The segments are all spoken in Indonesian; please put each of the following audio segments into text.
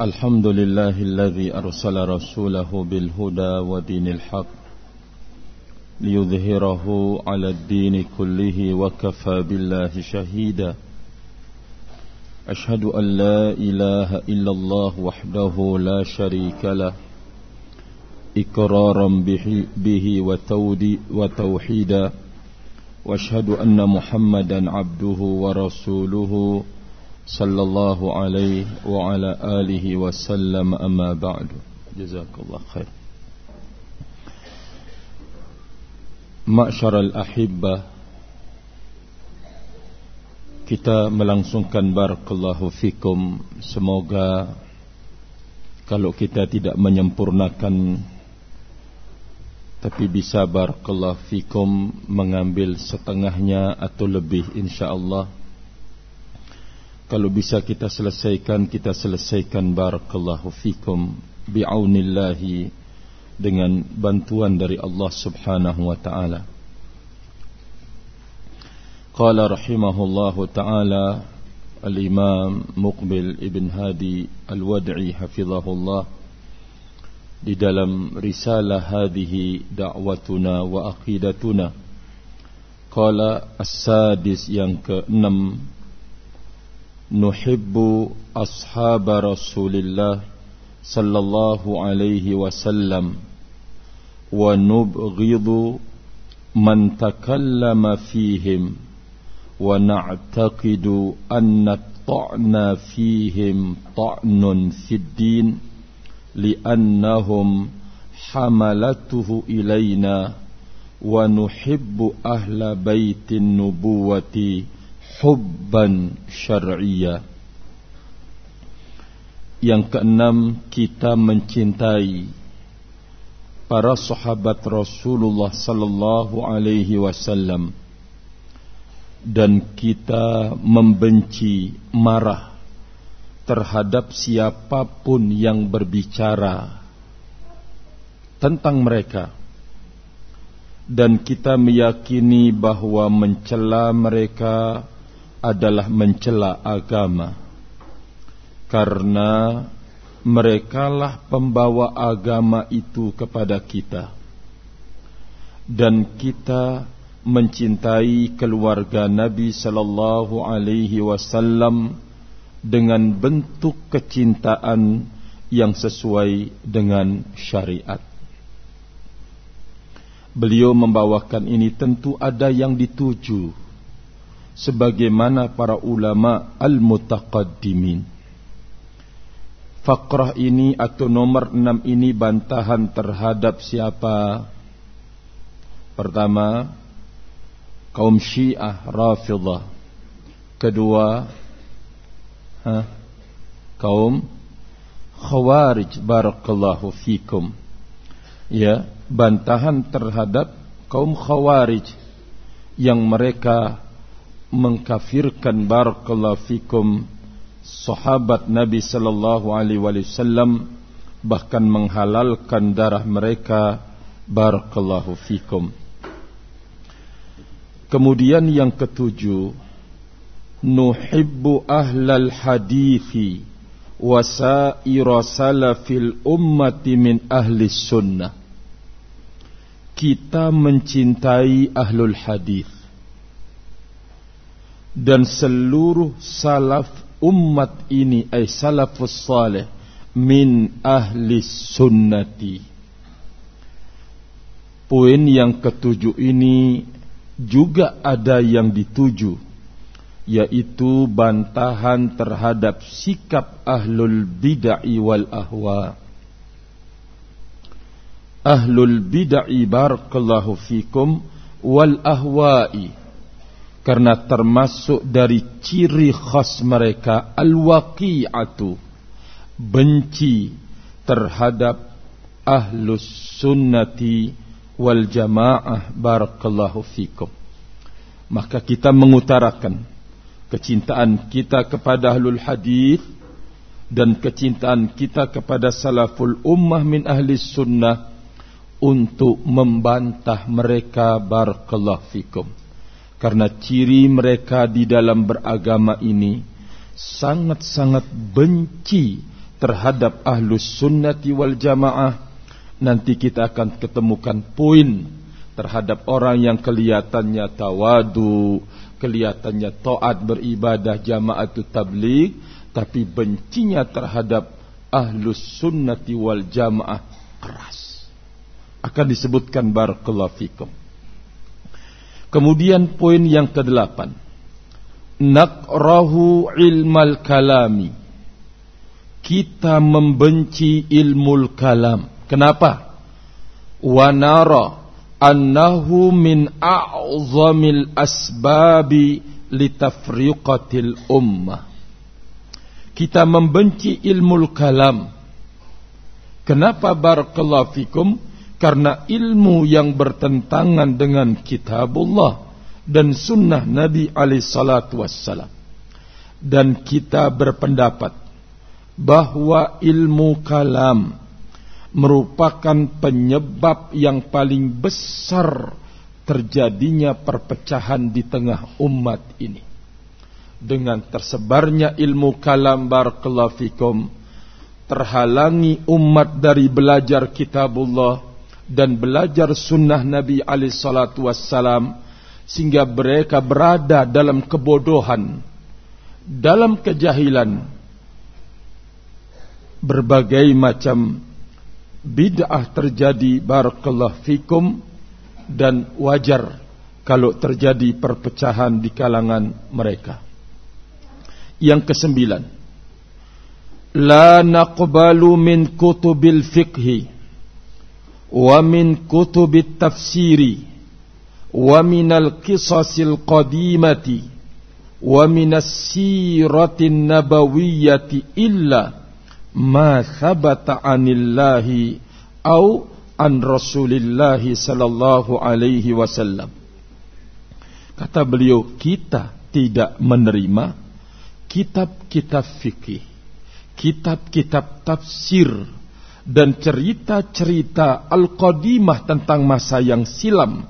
الحمد لله الذي أرسل رسوله بالهدى ودين الحق ليظهره على الدين كله وكفى بالله شهيدا. أشهد أن لا إله إلا الله وحده لا شريك له إقرارا به وتوحيدا. وأشهد أن محمدا عبده ورسوله صلى الله عليه وعلى آله وسلم أما بعد جزاك الله خير معشر الأحبة kita melangsungkan barakallahu fikum semoga kalau kita tidak menyempurnakan tapi bisa barakallahu fikum mengambil setengahnya atau lebih insyaallah kalau bisa kita selesaikan Kita selesaikan Barakallahu fikum Bi'aunillahi Dengan bantuan dari Allah subhanahu wa ta'ala. Qala rahimahullahu ta'ala Al-Imam Muqbil Ibn Hadi Al-Wad'i Hafizahullah Di dalam risalah hadihi Da'watuna wa aqidatuna. Qala As-Sadis yang ke-6 نحب أصحاب رسول الله صلى الله عليه وسلم ونبغض من تكلم فيهم ونعتقد أن الطعن فيهم طعن في الدين لأنهم حملته إلينا ونحب أهل بيت النبوة hubban syar'iyya. Yang keenam kita mencintai para sahabat Rasulullah sallallahu alaihi wasallam. Dan kita membenci marah terhadap siapa pun yang berbicara tentang mereka. Dan kita meyakini bahwa mencela mereka adalah mencela agama. Karena merekalah pembawa agama itu kepada kita. Dan kita mencintai keluarga Nabi sallallahu alaihi wasallam dengan bentuk kecintaan yang sesuai dengan syariat. Beliau membawakan ini tentu ada yang dituju sebagaimana para ulama al-mutaqaddimin. Fakrah ini atau nomor enam ini bantahan terhadap siapa? Pertama, kaum Syiah Rafidah. Kedua, ha, kaum Khawarij barakallahu fikum. Ya, bantahan terhadap kaum Khawarij yang mereka mengkafirkan barakallahu fikum sahabat Nabi sallallahu alaihi wasallam bahkan menghalalkan darah mereka. Barakallahu fikum. Kemudian yang ketujuh nuhibbu ahlal hadithi wasaira salafil ummati min ahli sunnah. Kita mencintai ahlul hadith dan seluruh salaf umat ini ay salafus salih min ahli sunnati. Poin yang ketujuh ini juga ada yang dituju yaitu bantahan terhadap sikap ahlul bid'ah wal ahwa. Ahlul bid'ah barakallahu fikum wal ahwa'i karena termasuk dari ciri khas mereka al-waqi'atu benci terhadap ahlus sunnati wal jamaah barakallahu fikum. Maka kita mengutarakan kecintaan kita kepada ahlul hadis dan kecintaan kita kepada salaful ummah min ahli sunnah untuk membantah mereka barakallahu fikum karena ciri mereka di dalam beragama ini sangat-sangat benci terhadap ahlus sunnati wal jamaah nanti kita akan ketemukan poin terhadap orang yang kelihatannya tawadu, kelihatannya taat beribadah itu tabligh tapi bencinya terhadap ahlus sunnati wal jamaah keras. Akan disebutkan barakallahu fikum. Kemudian poin yang kedelapan. Nakrahu ilmal kalami kita membenci ilmu kalam. Kenapa? Wa nara annahu min a'zamil asbabi litafriqatil ummah. Kita membenci ilmu kalam. Kenapa barakallahu fikum? Karena ilmu yang bertentangan dengan kitabullah dan sunnah Nabi alaihi salatu. Dan kita berpendapat bahwa ilmu kalam merupakan penyebab yang paling besar terjadinya perpecahan di tengah umat ini. Dengan tersebarnya ilmu kalam barakallahu terhalangi umat dari belajar kitabullah dan belajar sunnah Nabi alaihi salatu wassalam sehingga mereka berada dalam kebodohan dalam kejahilan berbagai macam bid'ah terjadi barakallahu fikum dan wajar kalau terjadi perpecahan di kalangan mereka. Yang kesembilan, la naqbalu min kutubil fiqhi wa min kutubit tafsiri wa min al-qisasil qadimati wa min as-siratin nabawiyyati illa ma thabata anillahi au an rasulillahi sallallahu alaihi wasallam. Kata beliau, kita tidak menerima kitab-kitab fikih, kitab-kitab tafsir, dan cerita-cerita al-qadimah tentang masa yang silam.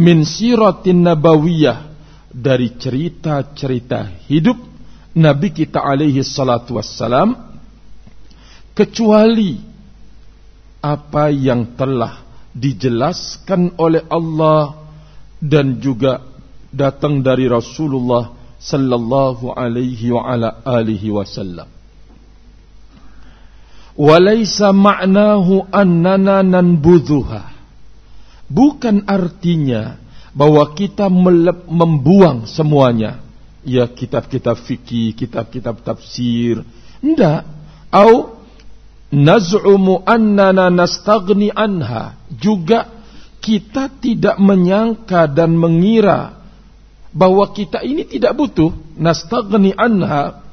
Min siratin nabawiyah, dari cerita-cerita hidup Nabi kita alaihi salatu wassalam kecuali apa yang telah dijelaskan oleh Allah dan juga datang dari Rasulullah sallallahu alaihi wa ala alihi wasallam. Walaysa ma'nahu annana nanbudhuha. Bukan artinya bahwa kita membuang semuanya ya kitab-kitab fikih, kitab-kitab tafsir. Tidak. Au naz'umu annana nastaghni anha. Juga kita tidak menyangka dan mengira bahwa kita ini tidak butuh nastaghni anha.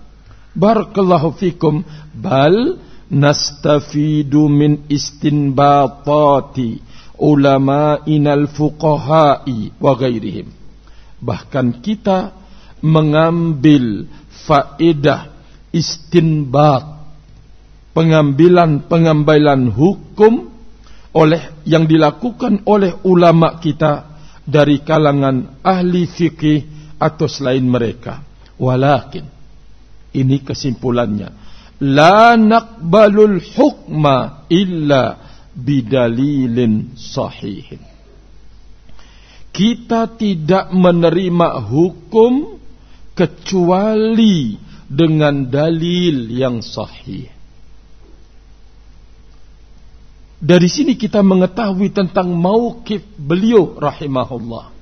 Barakallahu fikum bal nastafidu min istinbatati ulama'inal fuqaha'i wa ghairihim. Bahkan kita mengambil faedah istinbat pengambilan-pengambilan hukum oleh yang dilakukan oleh ulama kita dari kalangan ahli fikih atau selain mereka. Walakin ini kesimpulannya la naqbalul hukma illa bidalilin sahihin. Kita tidak menerima hukum kecuali dengan dalil yang sahih. Dari sini kita mengetahui tentang mauqif beliau rahimahullah.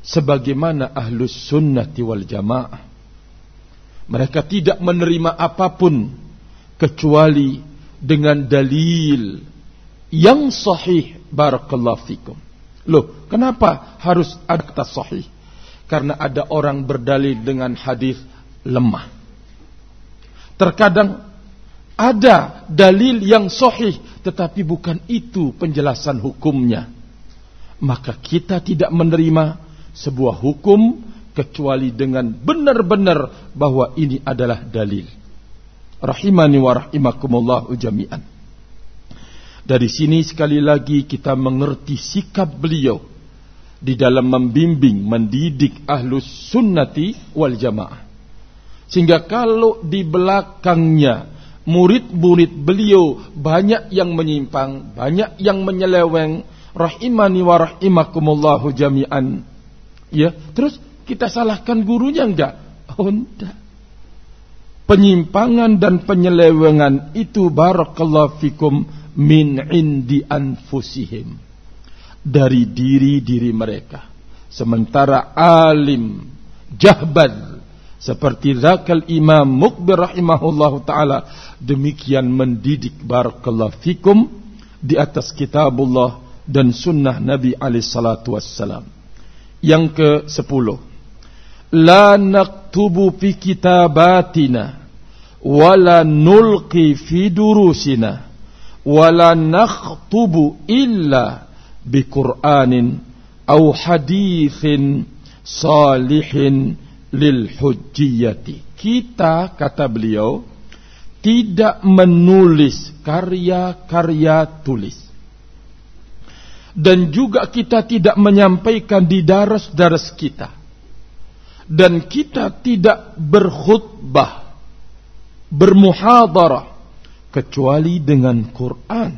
Sebagaimana ahlus sunnati wal jamaah. Mereka tidak menerima apa pun kecuali dengan dalil yang sahih barakallahu fikum. Loh, kenapa harus ada sahih? karena ada orang berdalil dengan hadis lemah. Terkadang ada dalil yang sahih tetapi bukan itu penjelasan hukumnya. Maka kita tidak menerima sebuah hukum kecuali dengan benar-benar bahwa ini adalah dalil. Rahimani wa rahimakumullah jami'an. Dari sini sekali lagi kita mengerti sikap beliau di dalam membimbing, mendidik ahlus sunnati wal jamaah. Sehingga kalau di belakangnya murid-murid beliau banyak yang menyimpang, banyak yang menyeleweng, rahimani wa rahimakumullahu jami'an. Ya, terus kita salahkan gurunya enggak? Oh, enggak. Penyimpangan dan penyelewengan itu barakallahu fikum min indi anfusihim. Dari diri-diri mereka. Sementara alim, jahbad, seperti zakal imam mukbir rahimahullahu ta'ala. Demikian mendidik barakallahu fikum di atas kitabullah dan sunnah Nabi alaihi salatu wassalam. Yang ke sepuluh. La naktubu fi kitabatina wala nulqi fi durusina wala nakhtubu illa bi Qur'anin aw hadithin salihin. Kita kata beliau tidak menulis karya-karya tulis dan juga kita tidak menyampaikan di daras-daras kita dan kita tidak berkhutbah bermuhadarah kecuali dengan Quran.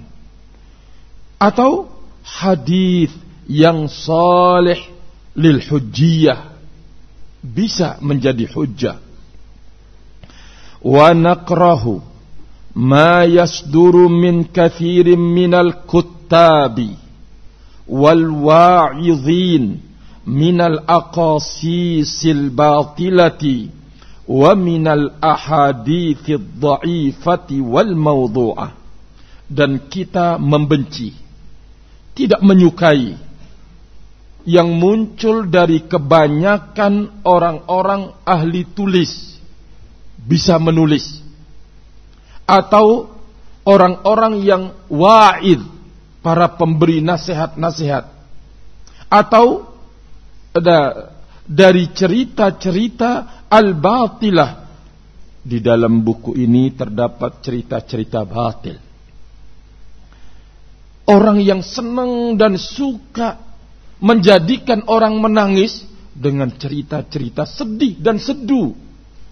Atau hadis yang saleh lil hujjiyah bisa menjadi hujjah. Wa naqrahu ma yasduru min kathirin minal kuttabi minal aqasisil batilati wa minal ahadithid dha'ifati wal dan kita membenci tidak menyukai yang muncul dari kebanyakan orang-orang ahli tulis bisa menulis. Atau orang-orang yang wa'id para pemberi nasihat-nasihat. Atau dari cerita-cerita al-batilah. Di dalam buku ini terdapat cerita-cerita batil. Orang yang senang dan suka menjadikan orang menangis dengan cerita-cerita sedih dan seduh.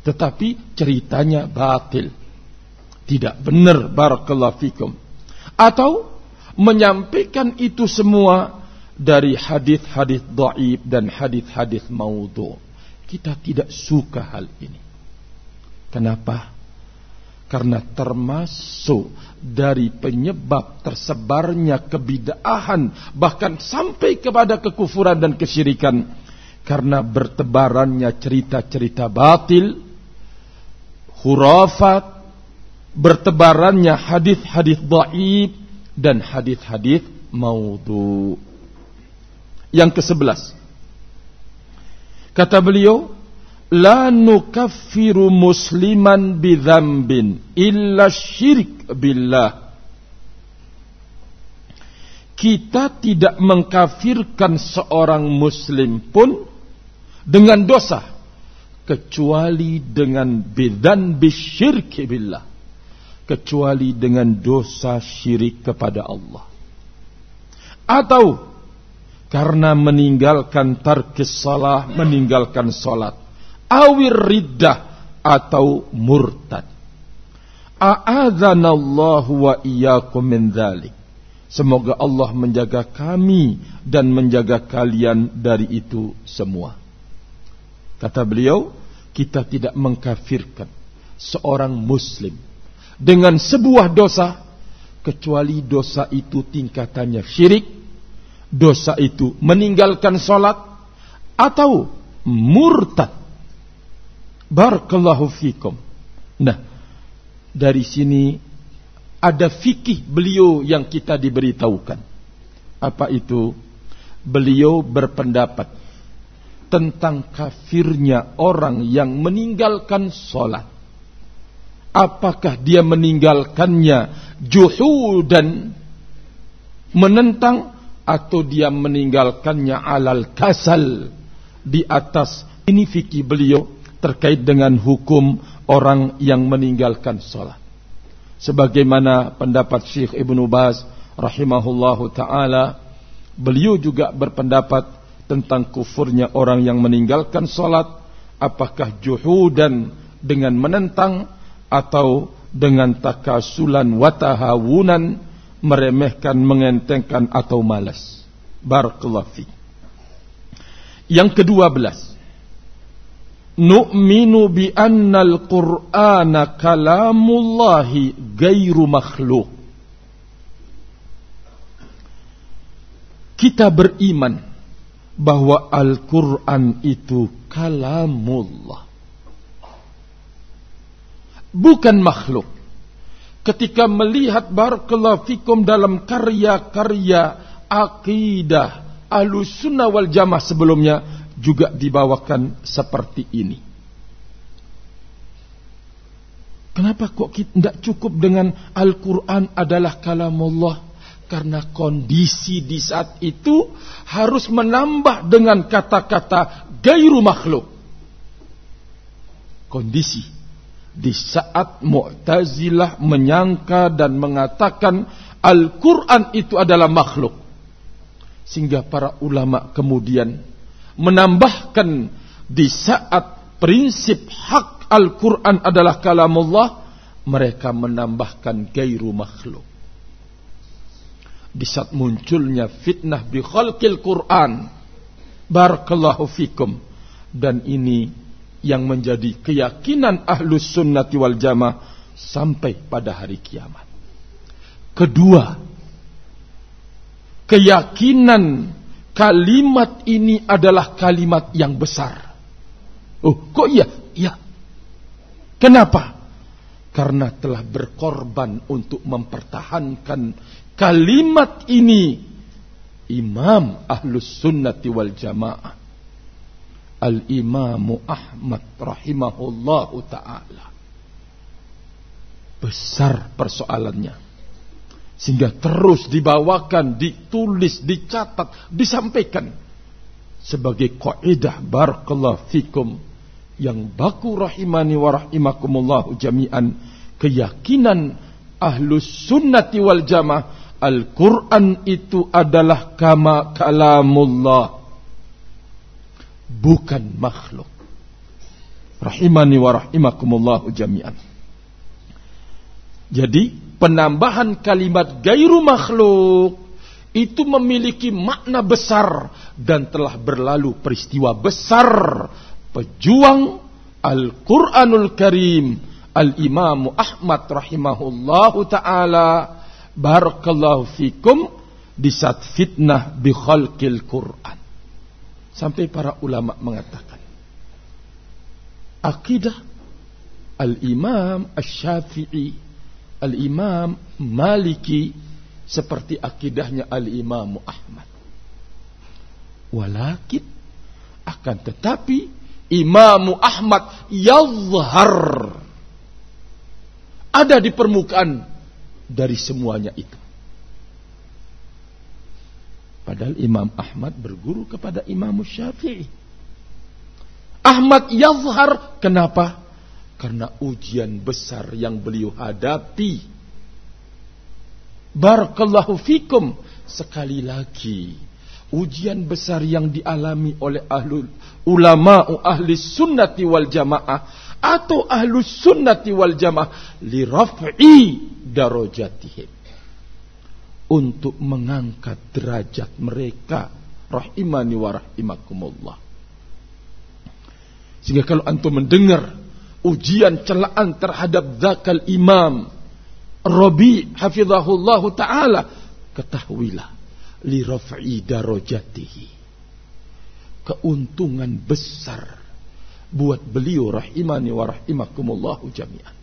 Tetapi ceritanya batil. Tidak benar barakallahu fikum. Atau menyampaikan itu semua dari hadis-hadis dhaif dan hadis-hadis maudhu. Kita tidak suka hal ini. Kenapa? Karena termasuk dari penyebab tersebarnya kebidaahan bahkan sampai kepada kekufuran dan kesyirikan karena bertebarannya cerita-cerita batil, hurafat, bertebarannya hadis-hadis dhaif dan hadis-hadis maudhu. Yang ke-11. Kata beliau, la nukaffiru musliman bidzambin illa syirik billah. Kita tidak mengkafirkan seorang muslim pun dengan dosa kecuali dengan bidan bisyirki billah kecuali dengan dosa syirik kepada Allah. Atau karena meninggalkan tarkis salah, meninggalkan salat. Awir riddah atau murtad. A'adzanallahu wa iyyakum min dzalik. Semoga Allah menjaga kami dan menjaga kalian dari itu semua. Kata beliau, kita tidak mengkafirkan seorang muslim dengan sebuah dosa kecuali dosa itu tingkatannya syirik, dosa itu meninggalkan salat atau murtad. Barakallahu fikum. Nah, dari sini ada fikih beliau yang kita diberitahukan. Apa itu? Beliau berpendapat tentang kafirnya orang yang meninggalkan solat apakah dia meninggalkannya juhudan menentang atau dia meninggalkannya alal kasal di atas ini fikih beliau terkait dengan hukum orang yang meninggalkan salat sebagaimana pendapat Syekh Ibnu Baz rahimahullahu taala beliau juga berpendapat tentang kufurnya orang yang meninggalkan salat apakah juhudan dengan menentang atau dengan takasulan watahawunan meremehkan, mengentengkan atau malas. Barakallahu. Yang kedua belas. Nu'minu bi annal Qur'ana kalamullahi gairu makhluk. Kita beriman bahwa Al-Quran itu kalamullah. Bukan makhluk. Ketika melihat barakallahu fikum dalam karya-karya akidah ahlus sunnah wal jamaah sebelumnya juga dibawakan seperti ini. Kenapa kok tidak cukup dengan Al-Quran adalah kalamullah? Karena kondisi di saat itu harus menambah dengan kata-kata gairu makhluk. Kondisi di saat Mu'tazilah menyangka dan mengatakan Al-Quran itu adalah makhluk. Sehingga para ulama kemudian menambahkan di saat prinsip hak Al-Quran adalah kalamullah, mereka menambahkan gairu makhluk di saat munculnya fitnah bi khalqil Quran. Barakallahu fikum. Dan ini yang menjadi keyakinan ahlus sunnati wal jamaah sampai pada hari kiamat. Kedua, keyakinan kalimat ini adalah kalimat yang besar. Oh, kok iya? Iya. Kenapa? Karena telah berkorban untuk mempertahankan Kalimat ini Imam Ahlus Sunnati wal Jamaah Al-Imamu Ahmad rahimahullahu ta'ala. Besar persoalannya. Sehingga terus dibawakan, ditulis, dicatat, disampaikan. Sebagai kaidah barakallahu fikum. Yang baku rahimani wa rahimakumullahu jami'an. Keyakinan ahlus sunnati wal jamaah. Al-Quran itu adalah kama kalamullah. Bukan makhluk. Rahimani wa rahimakumullahu jami'an. Jadi penambahan kalimat gairu makhluk itu memiliki makna besar dan telah berlalu peristiwa besar pejuang Al-Quranul Karim Al-Imam Ahmad rahimahullahu ta'ala barakallahu fikum di saat fitnah bi khalqil Quran. Sampai para ulama mengatakan akidah Al-Imam Asy-Syafi'i, Al-Imam Maliki seperti akidahnya Al-Imam Ahmad. Walakin akan tetapi Imam Ahmad yazhar ada di permukaan dari semuanya itu. Padahal Imam Ahmad berguru kepada Imam Syafi'i. Ahmad yazhar kenapa? Karena ujian besar yang beliau hadapi. Barakallahu fikum. Sekali lagi. Ujian besar yang dialami oleh ahlul ulama ahli sunnati wal jamaah atau ahlus sunnati wal jamaah li raf'i darajatihim untuk mengangkat derajat mereka rahimani wa rahimakumullah sehingga kalau antum mendengar ujian celaan terhadap zakal imam Rabi hafizahullah taala ketahuilah li raf'i darajatihi keuntungan besar buat beliau rahimani wa rahimakumullahu jami'an.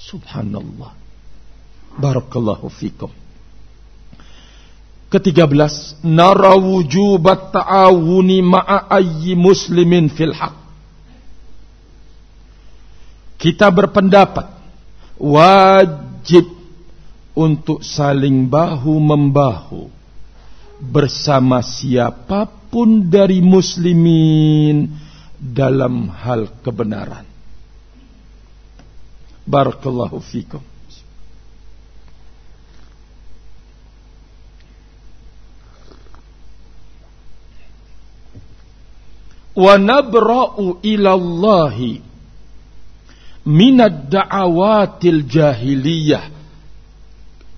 Subhanallah. Barakallahu fikum. Ketiga belas, nara wujubat ta'awuni ma'a ayyi muslimin fil haq. Kita berpendapat wajib untuk saling bahu membahu bersama siapa pun dari muslimin dalam hal kebenaran. Barakallahu fikum. Wa nabra'u ila Allahi minad da'awatil jahiliyah.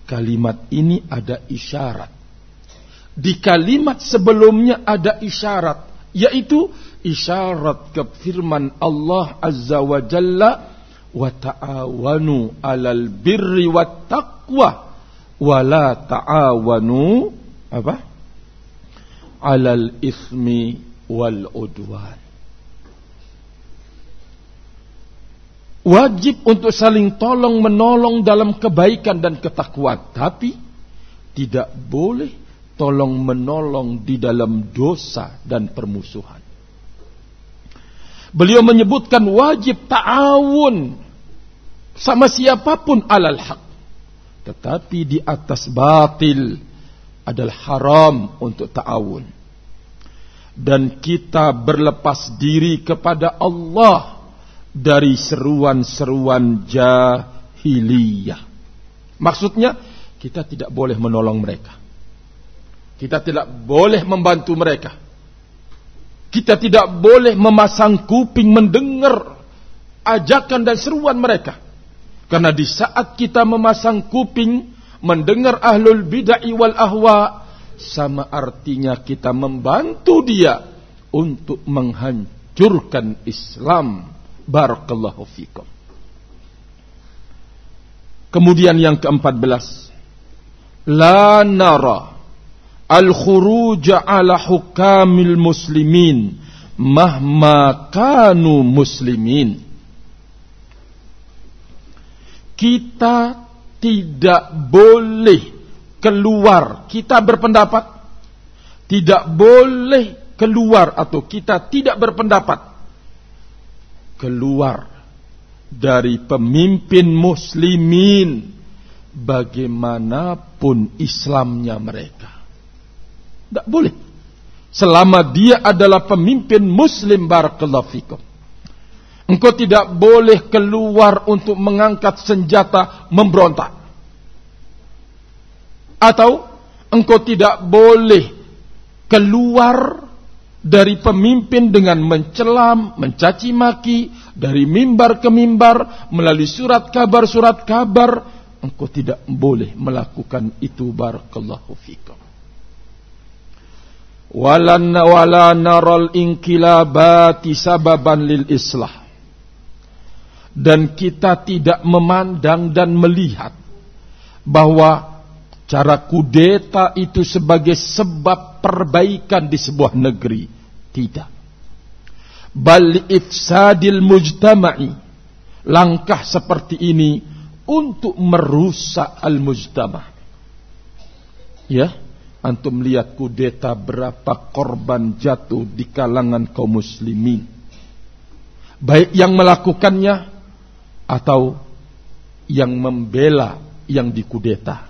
Kalimat ini ada isyarat. Di kalimat sebelumnya ada isyarat, yaitu isyarat ke firman Allah Azza wa Jalla wa ta'awanu 'alal birri wat taqwa wa la ta'awanu apa? 'alal ismi wal. Wajib untuk saling tolong menolong dalam kebaikan dan ketakwaan, tapi tidak boleh tolong menolong di dalam dosa dan permusuhan. Beliau menyebutkan wajib ta'awun sama siapa pun alal haq. Tetapi di atas batil adalah haram untuk ta'awun. Dan kita berlepas diri kepada Allah dari seruan-seruan jahiliyah. Maksudnya kita tidak boleh menolong mereka. Kita tidak boleh membantu mereka kita tidak boleh memasang kuping mendengar ajakan dan seruan mereka. Karena di saat kita memasang kuping mendengar ahlul bid'ah wal ahwa sama artinya kita membantu dia untuk menghancurkan Islam. Barakallahu fikum. Kemudian yang keempat belas. La nara al-khuruj ala hukamil muslimin mahma kanu muslimin kita tidak boleh keluar kita berpendapat tidak boleh keluar atau kita tidak berpendapat keluar dari pemimpin muslimin bagaimanapun Islamnya mereka tidak boleh. Selama dia adalah pemimpin muslim barakallahu fikum. Engkau tidak boleh keluar untuk mengangkat senjata memberontak. Atau engkau tidak boleh keluar dari pemimpin dengan mencelam, mencaci maki, dari mimbar ke mimbar, melalui surat kabar-surat kabar, engkau tidak boleh melakukan itu. Barakallahu fikum. Walan wala naral inkilabati sababan lil islah. Dan kita tidak memandang dan melihat bahwa cara kudeta itu sebagai sebab perbaikan di sebuah negeri tidak bal ifsadil mujtama'i langkah seperti ini untuk merusak al mujtama ya Antum lihat kudeta berapa korban jatuh di kalangan kaum muslimin. Baik yang melakukannya atau yang membela yang dikudeta.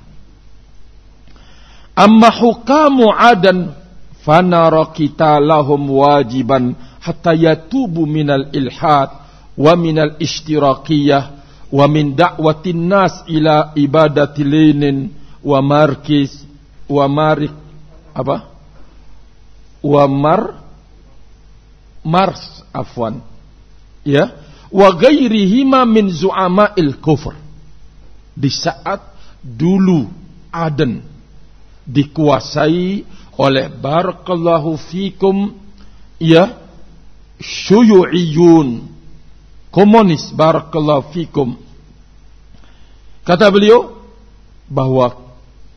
Amma hukamu adan fanara kita lahum wajiban hatta yatubu minal ilhad wa minal ishtirakiyah wa min da'watin nas ila ibadati linin wa markis wa marik apa? Wa mar mars afwan. Ya, wa ghairihima min zu'ama'il kufur. Di saat dulu Aden dikuasai oleh barakallahu fikum ya syuyu'iyun komunis barakallahu fikum kata beliau bahwa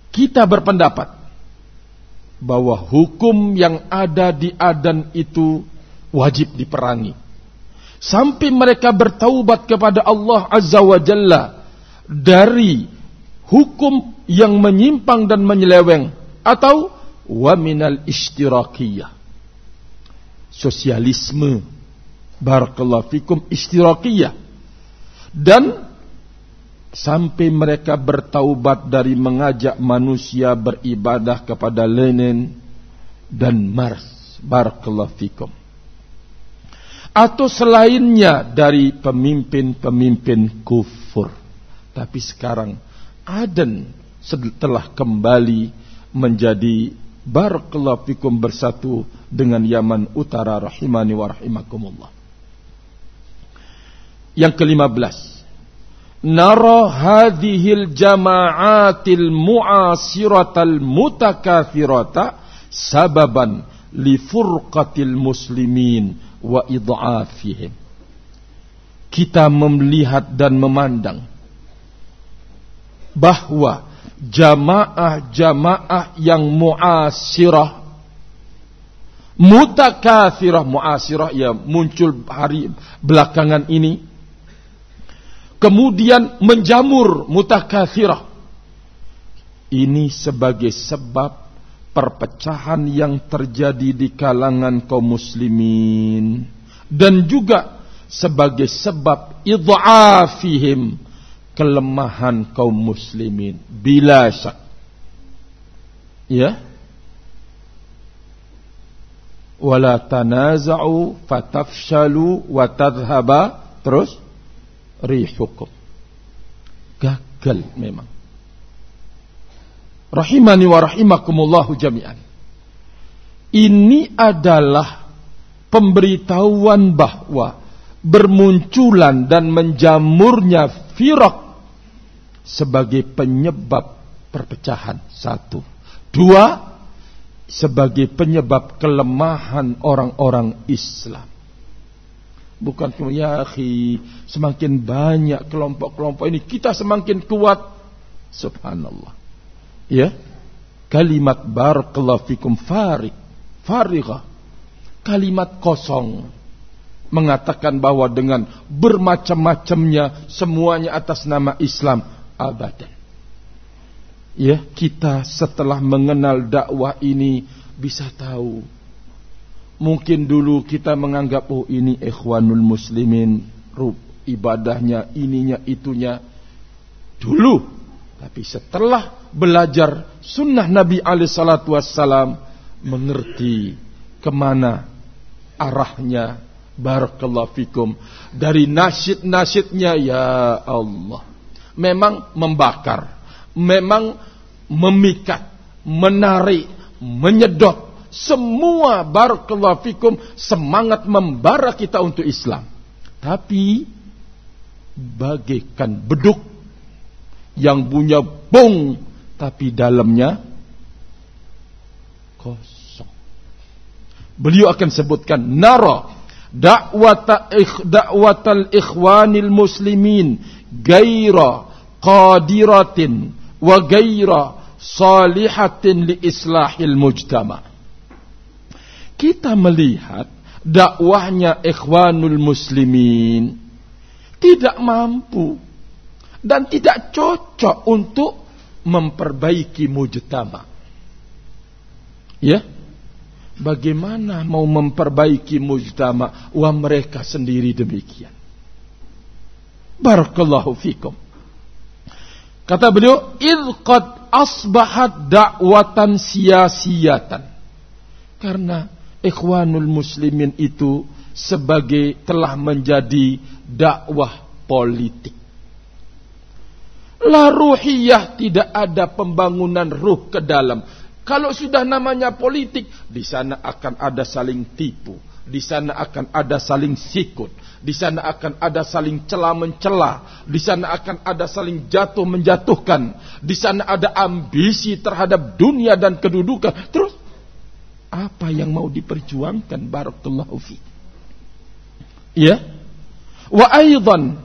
kita berpendapat bahwa hukum yang ada di Adan itu wajib diperangi. Sampai mereka bertaubat kepada Allah Azza wa Jalla dari hukum yang menyimpang dan menyeleweng atau wa minal istirakiyah. Sosialisme. Barakallahu fikum istirakiyah. Dan sampai mereka bertaubat dari mengajak manusia beribadah kepada Lenin dan Mars barakallahu fikum atau selainnya dari pemimpin-pemimpin kufur tapi sekarang Aden setelah kembali menjadi barakallahu fikum bersatu dengan Yaman Utara rahimani wa rahimakumullah Yang kelima belas. Nara hadhil jama'atil mu'asiratal mutakathirata sababan li furqatil muslimin wa idha'afihim. Kita melihat dan memandang bahwa jamaah-jamaah yang muasirah. Mutakathirah. Muasirah ya muncul hari belakangan ini. Kemudian menjamur mutakathirah. Ini sebagai sebab perpecahan yang terjadi di kalangan kaum muslimin. Dan juga sebagai sebab idhafihim kelemahan kaum muslimin. Bila syak. Ya? Wala tanaza'u fatafshalu wa tadhhaba. Terus? Rihukum gagal memang. Rahimani wa rahimakumullahu jami'an. Ini adalah pemberitahuan bahwa bermunculan dan menjamurnya firak sebagai penyebab perpecahan. Satu. Dua, sebagai penyebab kelemahan orang-orang Islam. Bukan ya akhi, semakin banyak kelompok-kelompok ini kita semakin kuat. Subhanallah ya kalimat barakallahu fikum farik farigha kalimat kosong mengatakan bahwa dengan bermacam-macamnya semuanya atas nama Islam abadan. Ya kita setelah mengenal dakwah ini bisa tahu. Mungkin dulu kita menganggap oh ini ikhwanul muslimin rub ibadahnya ininya itunya. Dulu tapi setelah belajar sunnah Nabi alaihissalatu wassalam mengerti ke mana arahnya. Barakallahu fikum. Dari nasyid-nasyidnya ya Allah memang membakar memang memikat menarik menyedot semua barakallahu fikum semangat membara kita untuk Islam tapi bagaikan beduk yang punya bong tapi dalamnya kosong. Beliau akan sebutkan nara dakwata dakwatal ikhwanil muslimin gaira qadiratin wa gaira salihatin li islahil mujtama. Kita melihat dakwahnya ikhwanul muslimin tidak mampu dan tidak cocok untuk memperbaiki mujtama. Ya? Bagaimana mau memperbaiki mujtama wa mereka sendiri demikian. Barakallahu fikum. Kata beliau, "Idh qad asbahat da'watan siyasiyatan." Karena ikhwanul muslimin itu sebagai telah menjadi dakwah politik. La ruhiyah tidak ada pembangunan ruh ke dalam. Kalau sudah namanya politik, di sana akan ada saling tipu, di sana akan ada saling sikut, di sana akan ada saling celah mencela, di sana akan ada saling jatuh menjatuhkan, di sana ada ambisi terhadap dunia dan kedudukan. Terus apa yang mau diperjuangkan barakallahu fi? Ya. Wa aidan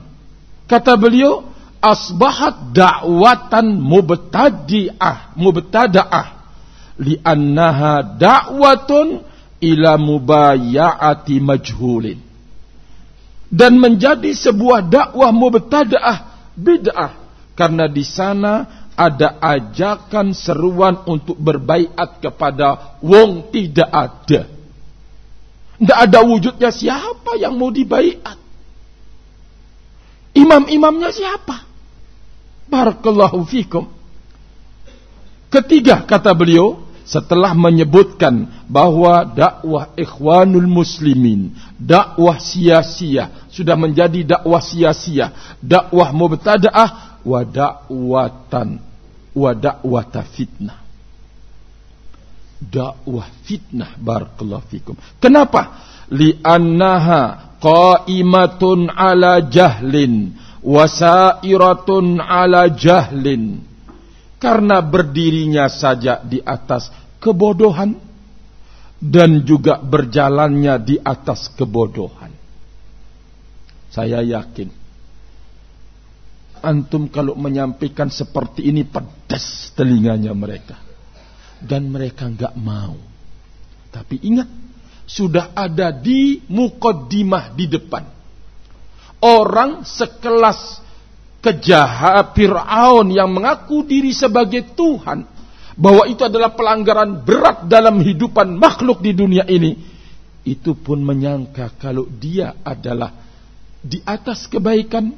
kata beliau asbahat da'watan mubtadi'ah mubtada'ah li'annaha da'watun ila mubaya'ati majhulin dan menjadi sebuah dakwah mubtada'ah bid'ah karena di sana ada ajakan seruan untuk berbaiat kepada wong tidak ada. Tidak ada wujudnya siapa yang mau dibaiat. Imam-imamnya siapa? Barakallahu fikum. Ketiga kata beliau setelah menyebutkan bahwa dakwah ikhwanul muslimin, dakwah sia-sia sudah menjadi dakwah sia-sia, dakwah mubtadaah wa dakwatan wa dakwata fitnah. dakwah fitnah barakallahu fikum. Kenapa? Li'annaha qaimatun ala jahlin wasairatun ala jahlin. Karena berdirinya saja di atas kebodohan dan juga berjalannya di atas kebodohan. Saya yakin antum kalau menyampaikan seperti ini pedas telinganya mereka dan mereka nggak mau. Tapi ingat, sudah ada di mukaddimah di depan. Orang sekelas kejahat Fir'aun yang mengaku diri sebagai Tuhan. Bahwa itu adalah pelanggaran berat dalam hidupan makhluk di dunia ini. Itu pun menyangka kalau dia adalah di atas kebaikan,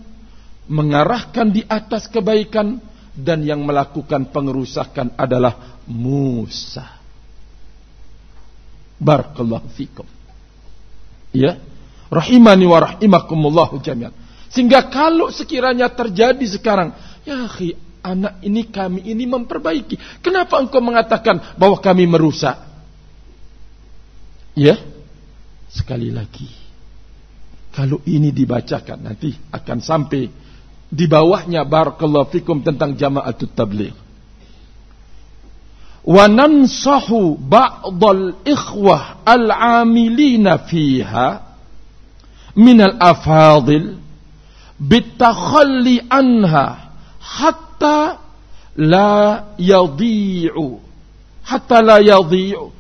mengarahkan di atas kebaikan, dan yang melakukan pengerusakan adalah Musa. Barakallahu fikum. Ya. Rahimani wa rahimakumullahu. Sehingga kalau sekiranya terjadi sekarang, ya akhi, anak ini kami ini memperbaiki. Kenapa engkau mengatakan bahwa kami merusak? Ya. Sekali lagi. Kalau ini dibacakan nanti akan sampai di bawahnya barakallahu fikum tentang jamaatul tabligh wa nansahu ba'dal ikhwah al-amilina fiha min al-afadil bitakhalli anha hatta la yadhi'u hatta la yadhi'u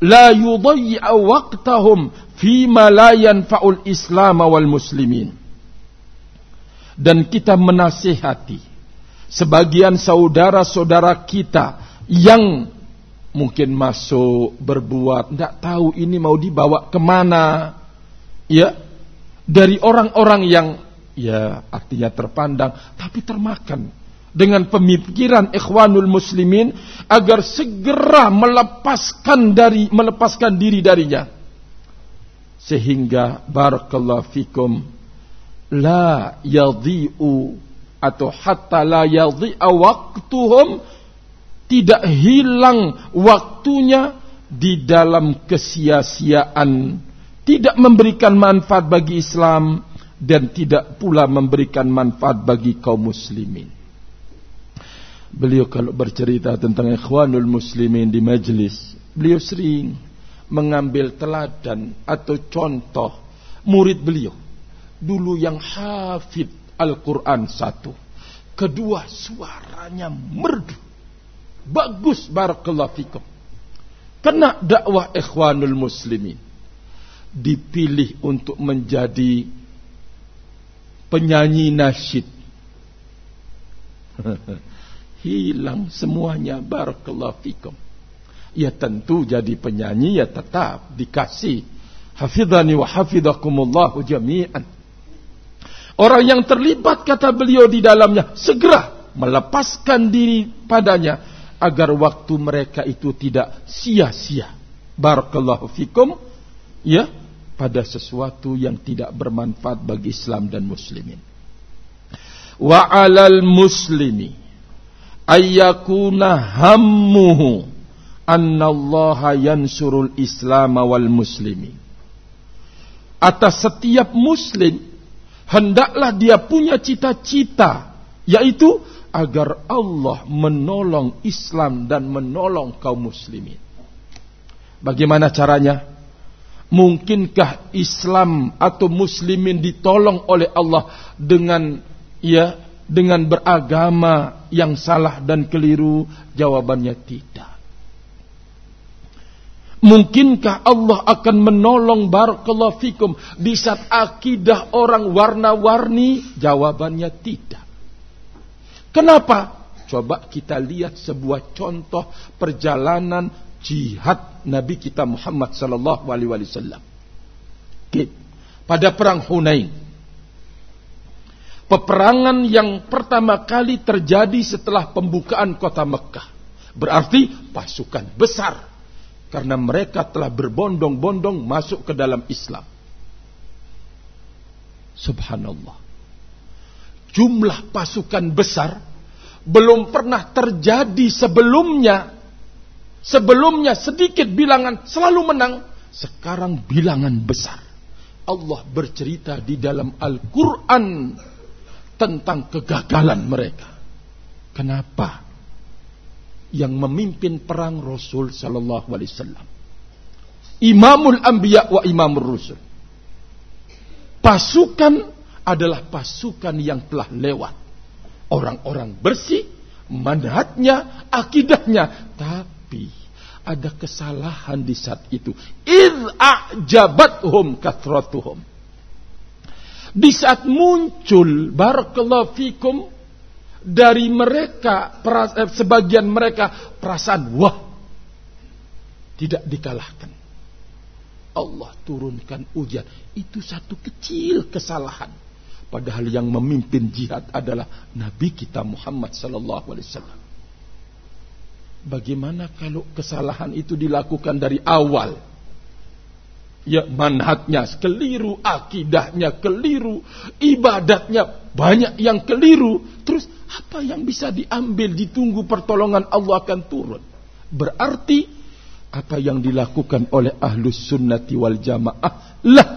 la yudayya waqtahum fima la yanfa'ul islam wal muslimin dan kita menasihati sebagian saudara-saudara kita yang mungkin masuk berbuat tidak tahu ini mau dibawa ke mana. Ya dari orang-orang yang ya artinya terpandang tapi termakan dengan pemikiran ikhwanul muslimin agar segera melepaskan dari melepaskan diri darinya. Sehingga barakallahu fikum la yadhi'u atau hatta la yadhi'a waqtuhum tidak hilang waktunya di dalam kesia-siaan, tidak memberikan manfaat bagi Islam dan tidak pula memberikan manfaat bagi kaum muslimin. Beliau kalau bercerita tentang ikhwanul muslimin di majlis, beliau sering mengambil teladan atau contoh murid beliau. Dulu yang hafid Al-Quran satu. Kedua suaranya merdu Bagus barakallahu fikum. Kena dakwah ikhwanul muslimin. Dipilih untuk menjadi penyanyi nasyid. Hilang semuanya barakallahu fikum. Ya tentu jadi penyanyi ya tetap dikasih. Hafidhani wa hafidhakumullahu jami'an. Orang yang terlibat kata beliau di dalamnya segera melepaskan diri padanya agar waktu mereka itu tidak sia-sia. Barakallahu fikum ya pada sesuatu yang tidak bermanfaat bagi Islam dan muslimin. Wa 'alal muslimi ayyakuna hammuhu annallaha yansurul islam wal muslimi. Atas setiap muslim hendaklah dia punya cita-cita yaitu agar Allah menolong Islam dan menolong kaum muslimin. Bagaimana caranya? Mungkinkah Islam atau muslimin ditolong oleh Allah dengan ya dengan beragama yang salah dan keliru? Jawabannya tidak. Mungkinkah Allah akan menolong barakallahu fikum di saat akidah orang warna-warni? Jawabannya tidak. Kenapa? Coba kita lihat sebuah contoh perjalanan jihad Nabi kita Muhammad sallallahu alaihi wasallam. Pada perang Hunain. Peperangan yang pertama kali terjadi setelah pembukaan kota Mekah. Berarti pasukan besar. Karena mereka telah berbondong-bondong masuk ke dalam Islam. Subhanallah jumlah pasukan besar belum pernah terjadi sebelumnya Sebelumnya sedikit bilangan selalu menang, sekarang bilangan besar. Allah bercerita di dalam Al-Quran tentang kegagalan mereka. Kenapa? Yang memimpin perang Rasul Sallallahu Alaihi Wasallam. Imamul Anbiya wa Imamul Rasul. Pasukan adalah pasukan yang telah lewat. Orang-orang bersih, manhatnya, akidahnya. Tapi ada kesalahan di saat itu. Idh a'jabathum kathratuhum. Di saat muncul barakallahu fikum dari mereka eh, sebagian mereka perasaan wah tidak dikalahkan. Allah turunkan ujian. Itu satu kecil kesalahan. Padahal yang memimpin jihad adalah Nabi kita Muhammad sallallahu alaihi wasallam. Bagaimana kalau kesalahan itu dilakukan dari awal? Ya manhatnya keliru, akidahnya keliru, ibadatnya banyak yang keliru. Terus apa yang bisa diambil ditunggu pertolongan Allah akan turun? Berarti apa yang dilakukan oleh ahlus sunnati wal jamaah lah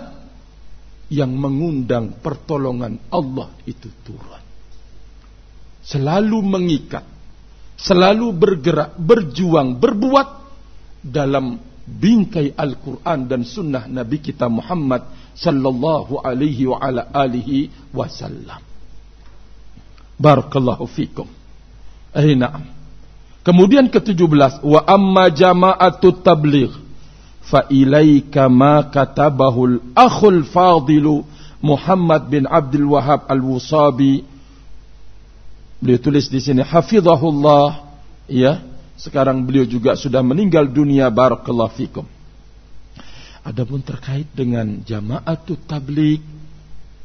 yang mengundang pertolongan Allah itu turun. Selalu mengikat selalu bergerak, berjuang, berbuat dalam bingkai Al-Quran dan Sunnah Nabi kita Muhammad sallallahu alaihi wa ala alihi wasallam. Barakallahu fikum. Eh na'am. Kemudian ke-17 wa amma jama'atut tabligh fa ilaika ma katabahu al-akhul fadilu Muhammad bin Abdul Wahab Al-Wusabi Beliau tulis di sini hafizahullah ya. Sekarang beliau juga sudah meninggal dunia barakallahu fikum. Adapun terkait dengan jamaatut tablik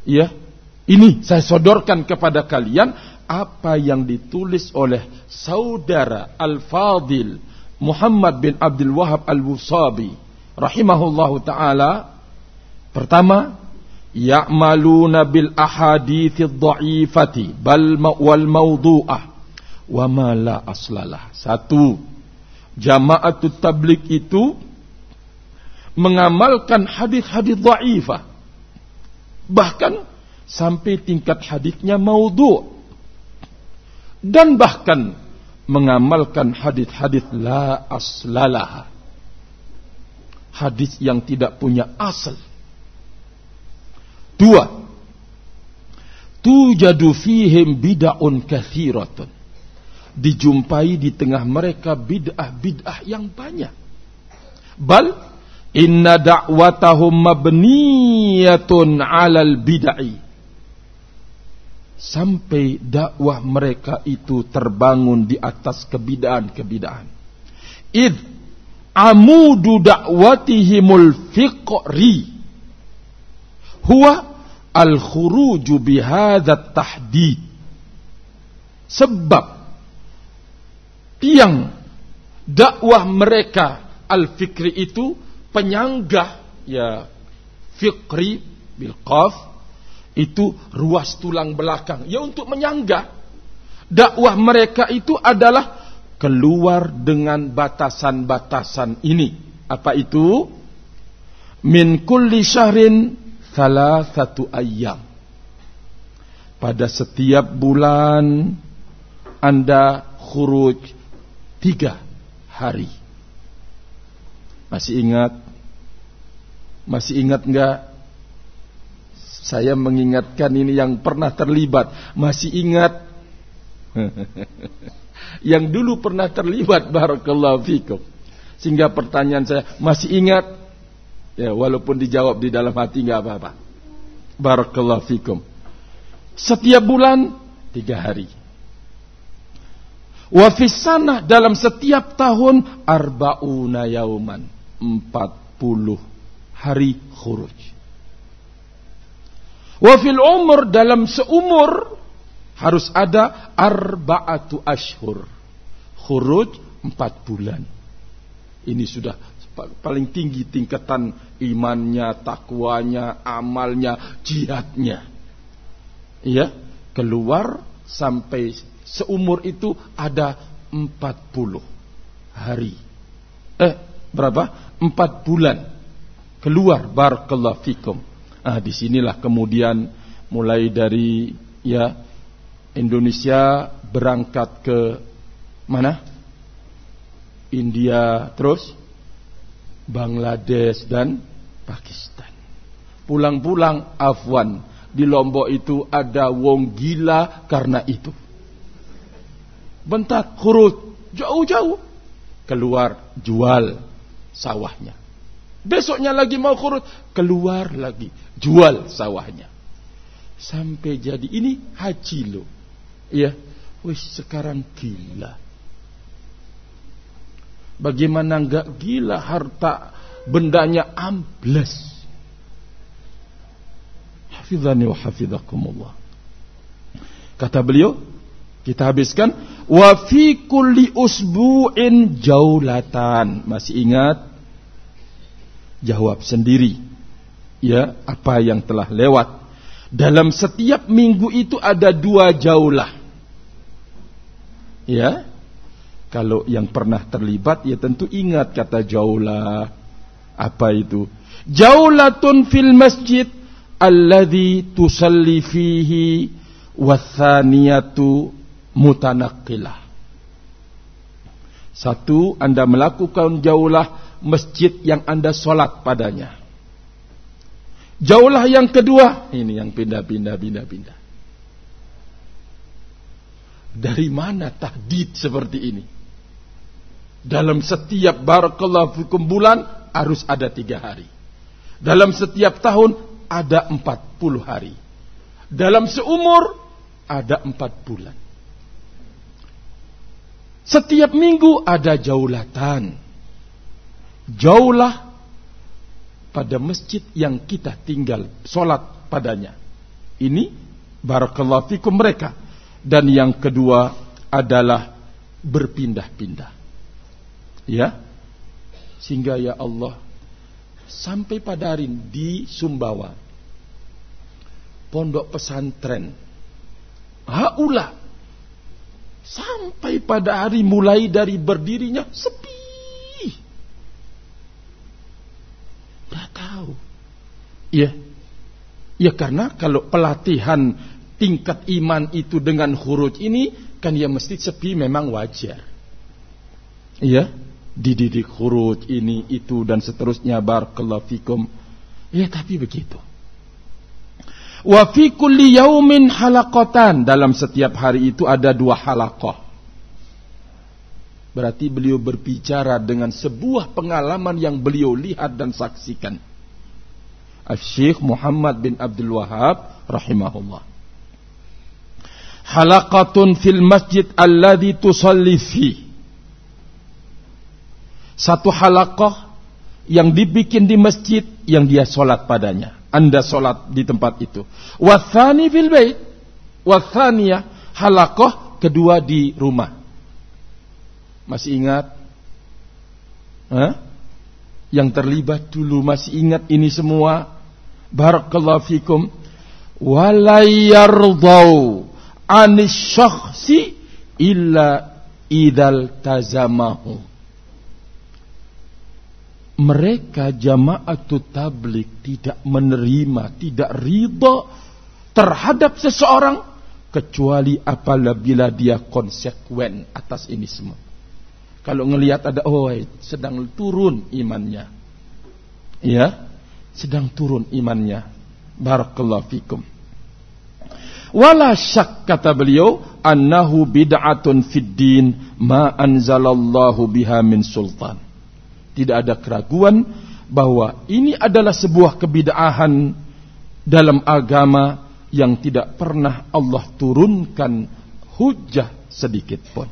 ya. Ini saya sodorkan kepada kalian apa yang ditulis oleh saudara Al-Fadil Muhammad bin Abdul Wahab Al-Wusabi rahimahullahu taala. Pertama, ya'maluna bil ahadithi dha'ifati bal wal mawdu'ah wa ma la aslalah. Satu, jama'atut tablik itu mengamalkan hadis-hadis dha'ifah. Bahkan sampai tingkat hadisnya maudhu' dan bahkan mengamalkan hadis-hadis la aslalah. Hadis yang tidak punya asal Dua. Tujadu fihim bid'un kathiratun. Dijumpai di tengah mereka bid'ah-bid'ah yang banyak. Bal inna da'watahum mabniyatun 'alal bid'ai. Sampai dakwah mereka itu terbangun di atas kebidaan-kebidaan. Id amudu da'watihimul fiqri huwa al-khuruju bihadzat tahdid. Sebab tiang dakwah mereka al-fikri itu penyanggah ya fikri bil qaf itu ruas tulang belakang. Ya untuk menyanggah dakwah mereka itu adalah keluar dengan batasan-batasan ini. Apa itu? Min kulli syahrin salah satu ayam. Pada setiap bulan Anda khuruj tiga hari. Masih ingat? Masih ingat enggak? Saya mengingatkan ini yang pernah terlibat. Masih ingat? yang dulu pernah terlibat barakallahu fikum. Sehingga pertanyaan saya, masih ingat? Ya, walaupun dijawab di dalam hati nggak apa-apa. Barakallahu fikum. Setiap bulan tiga hari. Wa sana dalam setiap tahun arbauna yauman. Empat puluh hari khuruj. Wa fil umur dalam seumur harus ada arba'atu ashur. Khuruj empat bulan. Ini sudah paling tinggi tingkatan imannya, takwanya, amalnya, jihadnya. Ya, keluar sampai seumur itu ada 40 hari Eh, berapa? Empat bulan. Keluar barakallahu fikum. Ah, di sinilah kemudian mulai dari ya Indonesia berangkat ke mana? India terus Bangladesh dan Pakistan. Pulang-pulang Afwan di Lombok itu ada wong gila karena itu. Bentak huruf jauh-jauh keluar jual sawahnya. Besoknya lagi mau huruf keluar lagi jual sawahnya. Sampai jadi ini haji loh. Ya, wis sekarang gila. Bagaimana enggak gila harta bendanya ambles. Hafizani wa hafizakumullah. Kata beliau, kita habiskan wa fi kulli usbu'in jaulatan. Masih ingat? Jawab sendiri. Ya, apa yang telah lewat. Dalam setiap minggu itu ada dua jaulah. Ya. Kalau yang pernah terlibat ya tentu ingat kata jaulah. Apa itu? Jaulatun fil masjid alladhi tusalli fihi wathaniyatu mutanakkilah. Satu, Anda melakukan jaulah masjid yang Anda solat padanya. Jaulah yang kedua, ini yang pindah-pindah, pindah-pindah. Dari mana tahdid seperti ini? Dalam setiap barakallahu fikum bulan harus ada tiga hari. Dalam setiap tahun ada empat puluh hari. Dalam seumur ada empat bulan. Setiap minggu ada jaulatan. Jaulah pada masjid yang kita tinggal solat padanya. Ini barakallahu fikum mereka dan yang kedua adalah berpindah-pindah. Ya. Sehingga ya Allah sampai pada hari di Sumbawa pondok pesantren haula sampai pada hari mulai dari berdirinya sepi. Tidak tahu. Ya. Ya karena kalau pelatihan tingkat iman itu dengan huruf ini kan ya mesti sepi memang wajar. Ya, dididik huruf ini itu dan seterusnya barakallahu fikum. Ya tapi begitu. Wa fi kulli yaumin halaqatan dalam setiap hari itu ada dua halaqah. Berarti beliau berbicara dengan sebuah pengalaman yang beliau lihat dan saksikan. Al-Syekh Muhammad bin Abdul Wahab rahimahullah halaqatun fil masjid alladhi tusalli fi. Satu halaqah yang dibikin di masjid yang dia solat padanya. Anda solat di tempat itu. Wathani fil bait. Wathaniyah halaqah kedua di rumah. Masih ingat? Hah? Yang terlibat dulu masih ingat ini semua? Barakallahu fikum. Walayardau anis syakhsi illa idal tazamahu. Mereka jamaatu tablik tidak menerima, tidak ridha terhadap seseorang kecuali apabila dia konsekuen atas ini semua. Kalau ngelihat ada oh sedang turun imannya. Ya, sedang turun imannya. Barakallahu fikum. Wala syak kata beliau annahu bid'atun fid din ma anzalallahu biha min sultan. Tidak ada keraguan bahwa ini adalah sebuah kebid'ahan dalam agama yang tidak pernah Allah turunkan hujah sedikit pun.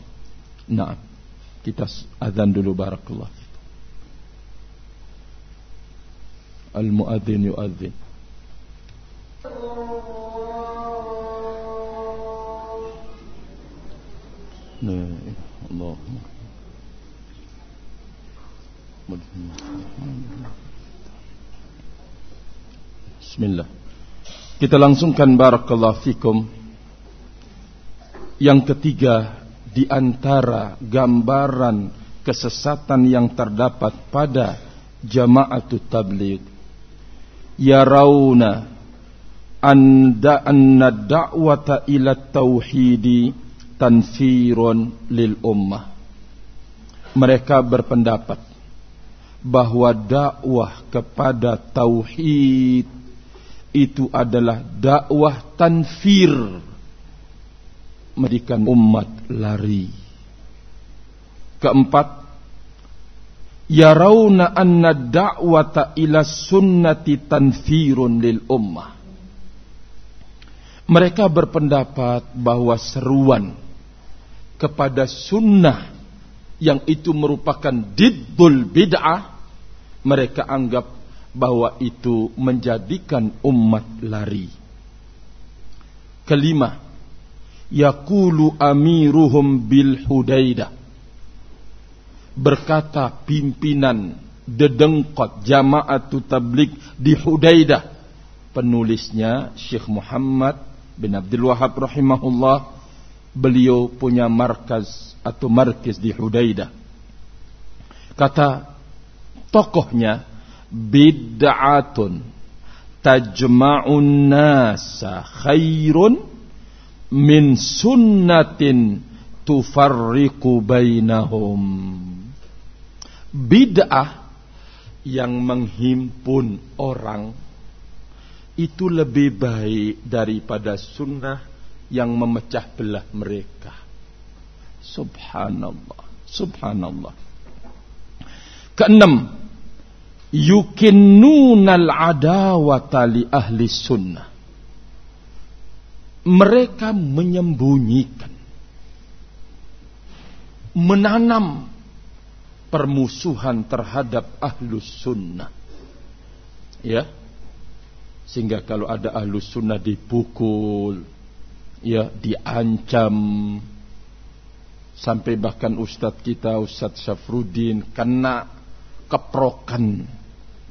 Nah, kita azan dulu barakallah. Al-muadzin yuadzin. Allah Bismillah. Kita langsungkan Barakallahu fikum. Yang ketiga Di antara gambaran kesesatan yang terdapat pada jama'atut tabligh. Yarawna anda anna da'wata ila tauhidi tanfirun lil ummah. Mereka berpendapat bahwa dakwah kepada tauhid itu adalah dakwah tanfir menjadikan umat lari keempat yarawna anna da'wata ila sunnati tanfirun lil ummah. Mereka berpendapat bahwa seruan kepada sunnah yang itu merupakan diddul bid'ah, mereka anggap bahwa itu menjadikan umat lari. Kelima, yakulu amiruhum bil hudaidah. Berkata pimpinan dedengkot jamaatu tablik di Hudaidah. Penulisnya Syekh Muhammad bin Abdul Wahab rahimahullah. Beliau punya markaz atau markis di Hudaidah. Kata tokohnya bid'atun tajma'un nasa khairun min sunnatin tufarriqu bainahum bid'ah yang menghimpun orang itu lebih baik daripada sunnah yang memecah belah mereka. Subhanallah, subhanallah. Keenam, yukinnunal adawata li ahli sunnah. Mereka menyembunyikan, menanam permusuhan terhadap ahlus sunnah. Ya. Sehingga kalau ada ahlus sunnah dipukul, ya diancam, sampai bahkan ustadz kita Ustadz Syafruddin kena keprokan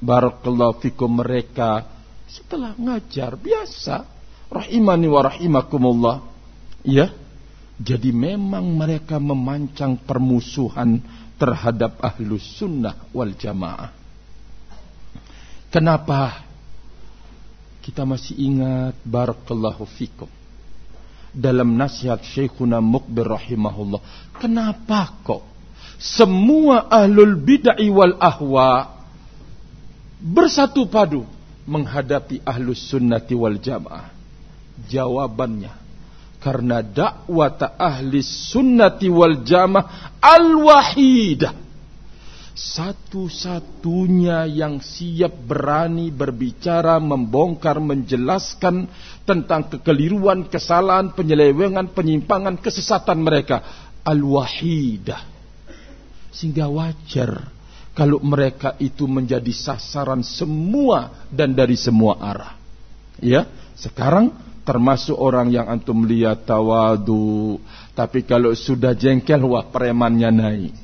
barakallahu fikum mereka. Setelah ngajar biasa. Rahimani wa rahimakumullah. Ya. Jadi memang mereka memancang permusuhan terhadap ahlus sunnah wal jamaah. Kenapa? Kita masih ingat barakallahu fikum dalam nasihat Syekhuna Mukbir rahimahullah. Kenapa kok semua ahlul bid'ah wal ahwa bersatu padu menghadapi ahlus sunnati wal jamaah? Jawabannya karena dakwah ahli sunnati wal jamaah al-wahidah. Satu-satunya yang siap berani berbicara, membongkar, menjelaskan tentang kekeliruan, kesalahan, penyelewengan, penyimpangan, kesesatan mereka. Al-wahidah. Sehingga wajar kalau mereka itu menjadi sasaran semua dan dari semua arah. Ya, sekarang termasuk orang yang antum lihat tawadu. Tapi kalau sudah jengkel wah premannya naik.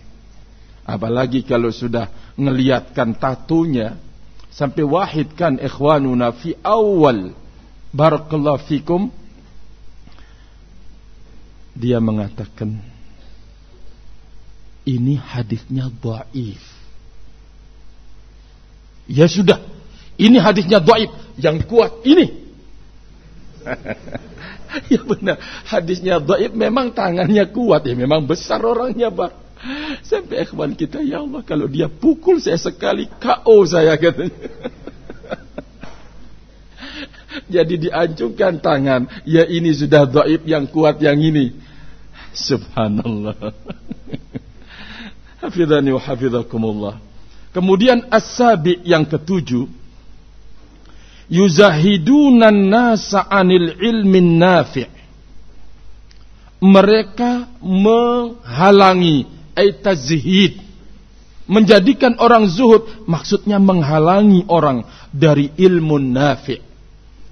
Apalagi kalau sudah ngeliatkan tatunya sampai wahid kan ikhwanuna fi awal. Barakallahu fikum. Dia mengatakan ini hadisnya dhaif ya sudah ini hadisnya dhaif yang kuat ini ya benar. Hadisnya dhaif memang tangannya kuat ya, memang besar orangnya, Pak. Sampai ikhwan kita, ya Allah, kalau dia pukul saya sekali KO saya katanya. Jadi diancungkan tangan, ya ini sudah dhaif yang kuat yang ini. Subhanallah. Hafidhani wa hafidhakumullah. Kemudian as-sabi yang ketujuh yuzahidunan nasa anil ilmin nafi' mereka menghalangi tazhid menjadikan orang zuhud maksudnya menghalangi orang dari ilmu nafi'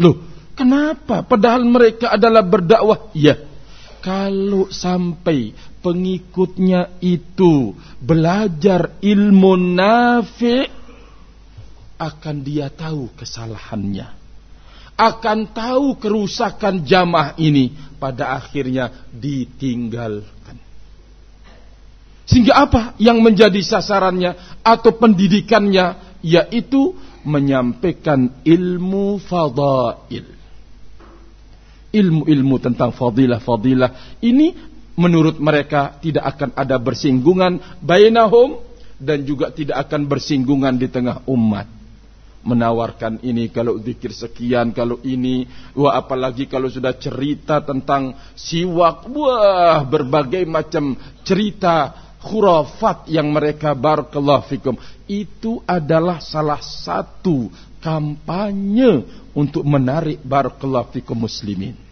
loh kenapa? Padahal mereka adalah berdakwah. Ya kalau sampai pengikutnya itu belajar ilmu nafi' akan dia tahu kesalahannya. Akan tahu kerusakan jamaah ini pada akhirnya ditinggalkan. Sehingga apa yang menjadi sasarannya atau pendidikannya yaitu menyampaikan ilmu fadail. Ilmu-ilmu tentang fadilah-fadilah ini menurut mereka tidak akan ada bersinggungan bainahum dan juga tidak akan bersinggungan di tengah umat. Menawarkan ini kalau zikir sekian kalau ini wah apalagi kalau sudah cerita tentang siwak wah berbagai macam cerita khurafat yang mereka barakallahu fikum. Itu adalah salah satu kampanye untuk menarik barakallahu fikum muslimin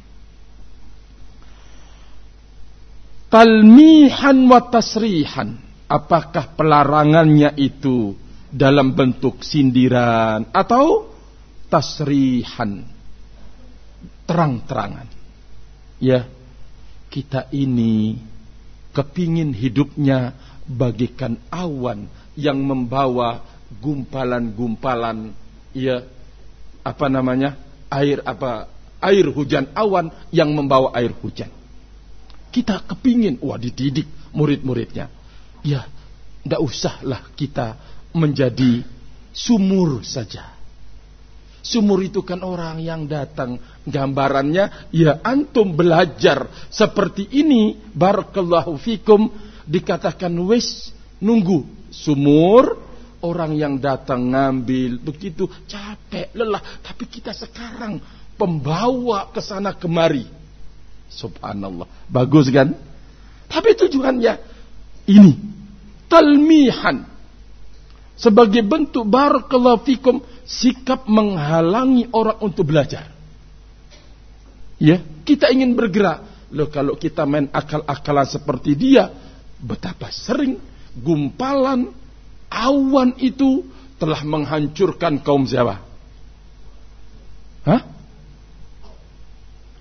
talmihan wa tasrihan. Apakah pelarangannya itu dalam bentuk sindiran atau tasrihan? Terang-terangan. Ya kita ini kepingin hidupnya bagikan awan yang membawa gumpalan-gumpalan ya apa namanya air apa air hujan awan yang membawa air hujan kita kepingin wah dididik murid-muridnya ya ndak usahlah kita menjadi sumur saja. Sumur itu kan orang yang datang. Gambarannya, ya antum belajar seperti ini. Barakallahu fikum. Dikatakan wis nunggu sumur. Orang yang datang ngambil. Begitu capek, lelah. Tapi kita sekarang pembawa ke sana kemari. Subhanallah. Bagus kan? Tapi tujuannya ini. Talmihan sebagai bentuk barakallahu fikum sikap menghalangi orang untuk belajar. Ya, kita ingin bergerak. Loh kalau kita main akal-akalan seperti dia, betapa sering gumpalan awan itu telah menghancurkan kaum siapa? Hah?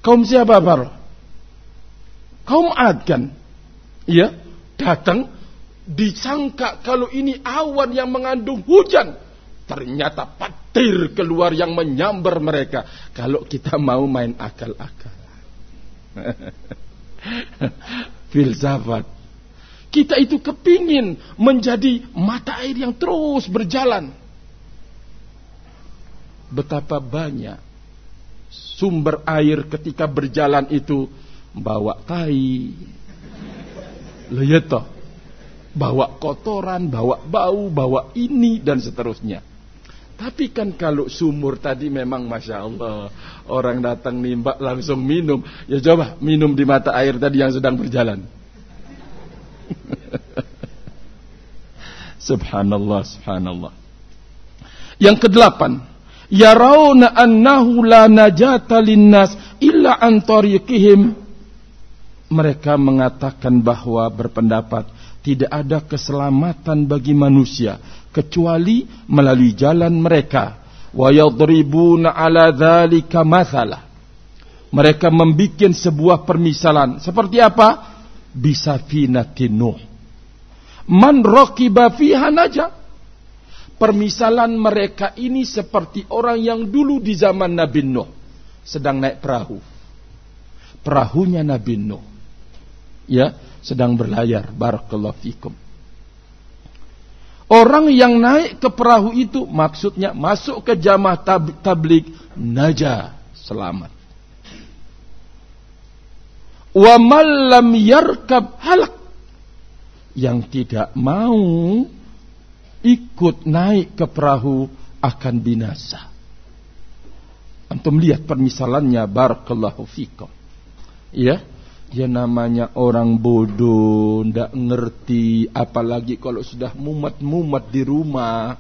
Kaum siapa, Bar? Kaum Ad kan? Iya, datang disangka kalau ini awan yang mengandung hujan. Ternyata petir keluar yang menyambar mereka. Kalau kita mau main akal-akal. Filsafat. Kita itu kepingin menjadi mata air yang terus berjalan. Betapa banyak sumber air ketika berjalan itu bawa tai. Lihat toh bawa kotoran, bawa bau, bawa ini dan seterusnya. Tapi kan kalau sumur tadi memang masya Allah orang datang nimba langsung minum. Ya coba minum di mata air tadi yang sedang berjalan. subhanallah, subhanallah. Yang kedelapan, yarawna annahu la najata linnas illa an tariqihim. Mereka mengatakan bahwa berpendapat tidak ada keselamatan bagi manusia kecuali melalui jalan mereka. Wa yadribuna ala dzalika mereka membuat sebuah permisalan. Seperti apa? Bisa nuh. Man raqiba fiha naja. Permisalan mereka ini seperti orang yang dulu di zaman Nabi Nuh sedang naik perahu. Perahunya Nabi Nuh ya sedang berlayar. Barakallahu fikum. Orang yang naik ke perahu itu maksudnya masuk ke jamaah tab tablik naja selamat. Wa lam yarkab halak. Yang tidak mau ikut naik ke perahu akan binasa. Antum lihat permisalannya barakallahu fikum. Ya. Ya namanya orang bodoh, ndak ngerti, apalagi kalau sudah mumet-mumet di rumah.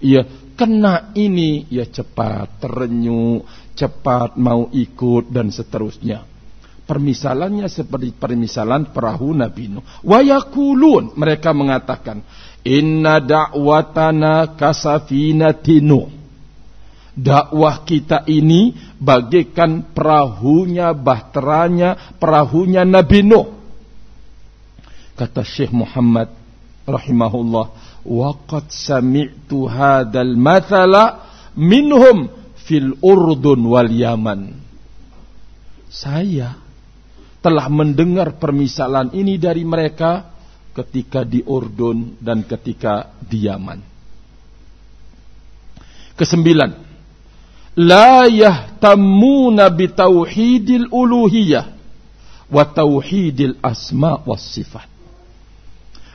Ya kena ini, ya cepat terenyuh, cepat mau ikut dan seterusnya. Permisalannya seperti permisalan perahu Nabi Nuh. Wayakulun mereka mengatakan, Inna da'watana kasafinatinu dakwah kita ini bagaikan perahunya, bahteranya, perahunya Nabi Nuh. Kata Syekh Muhammad rahimahullah, "Waqad sami'tu hadzal mathala minhum fil Urdun wal Yaman." Saya telah mendengar permisalan ini dari mereka ketika di Urdun dan ketika di Yaman. Kesembilan, la yahtamuna bitauhidil uluhiyah wa tauhidil asma was sifat.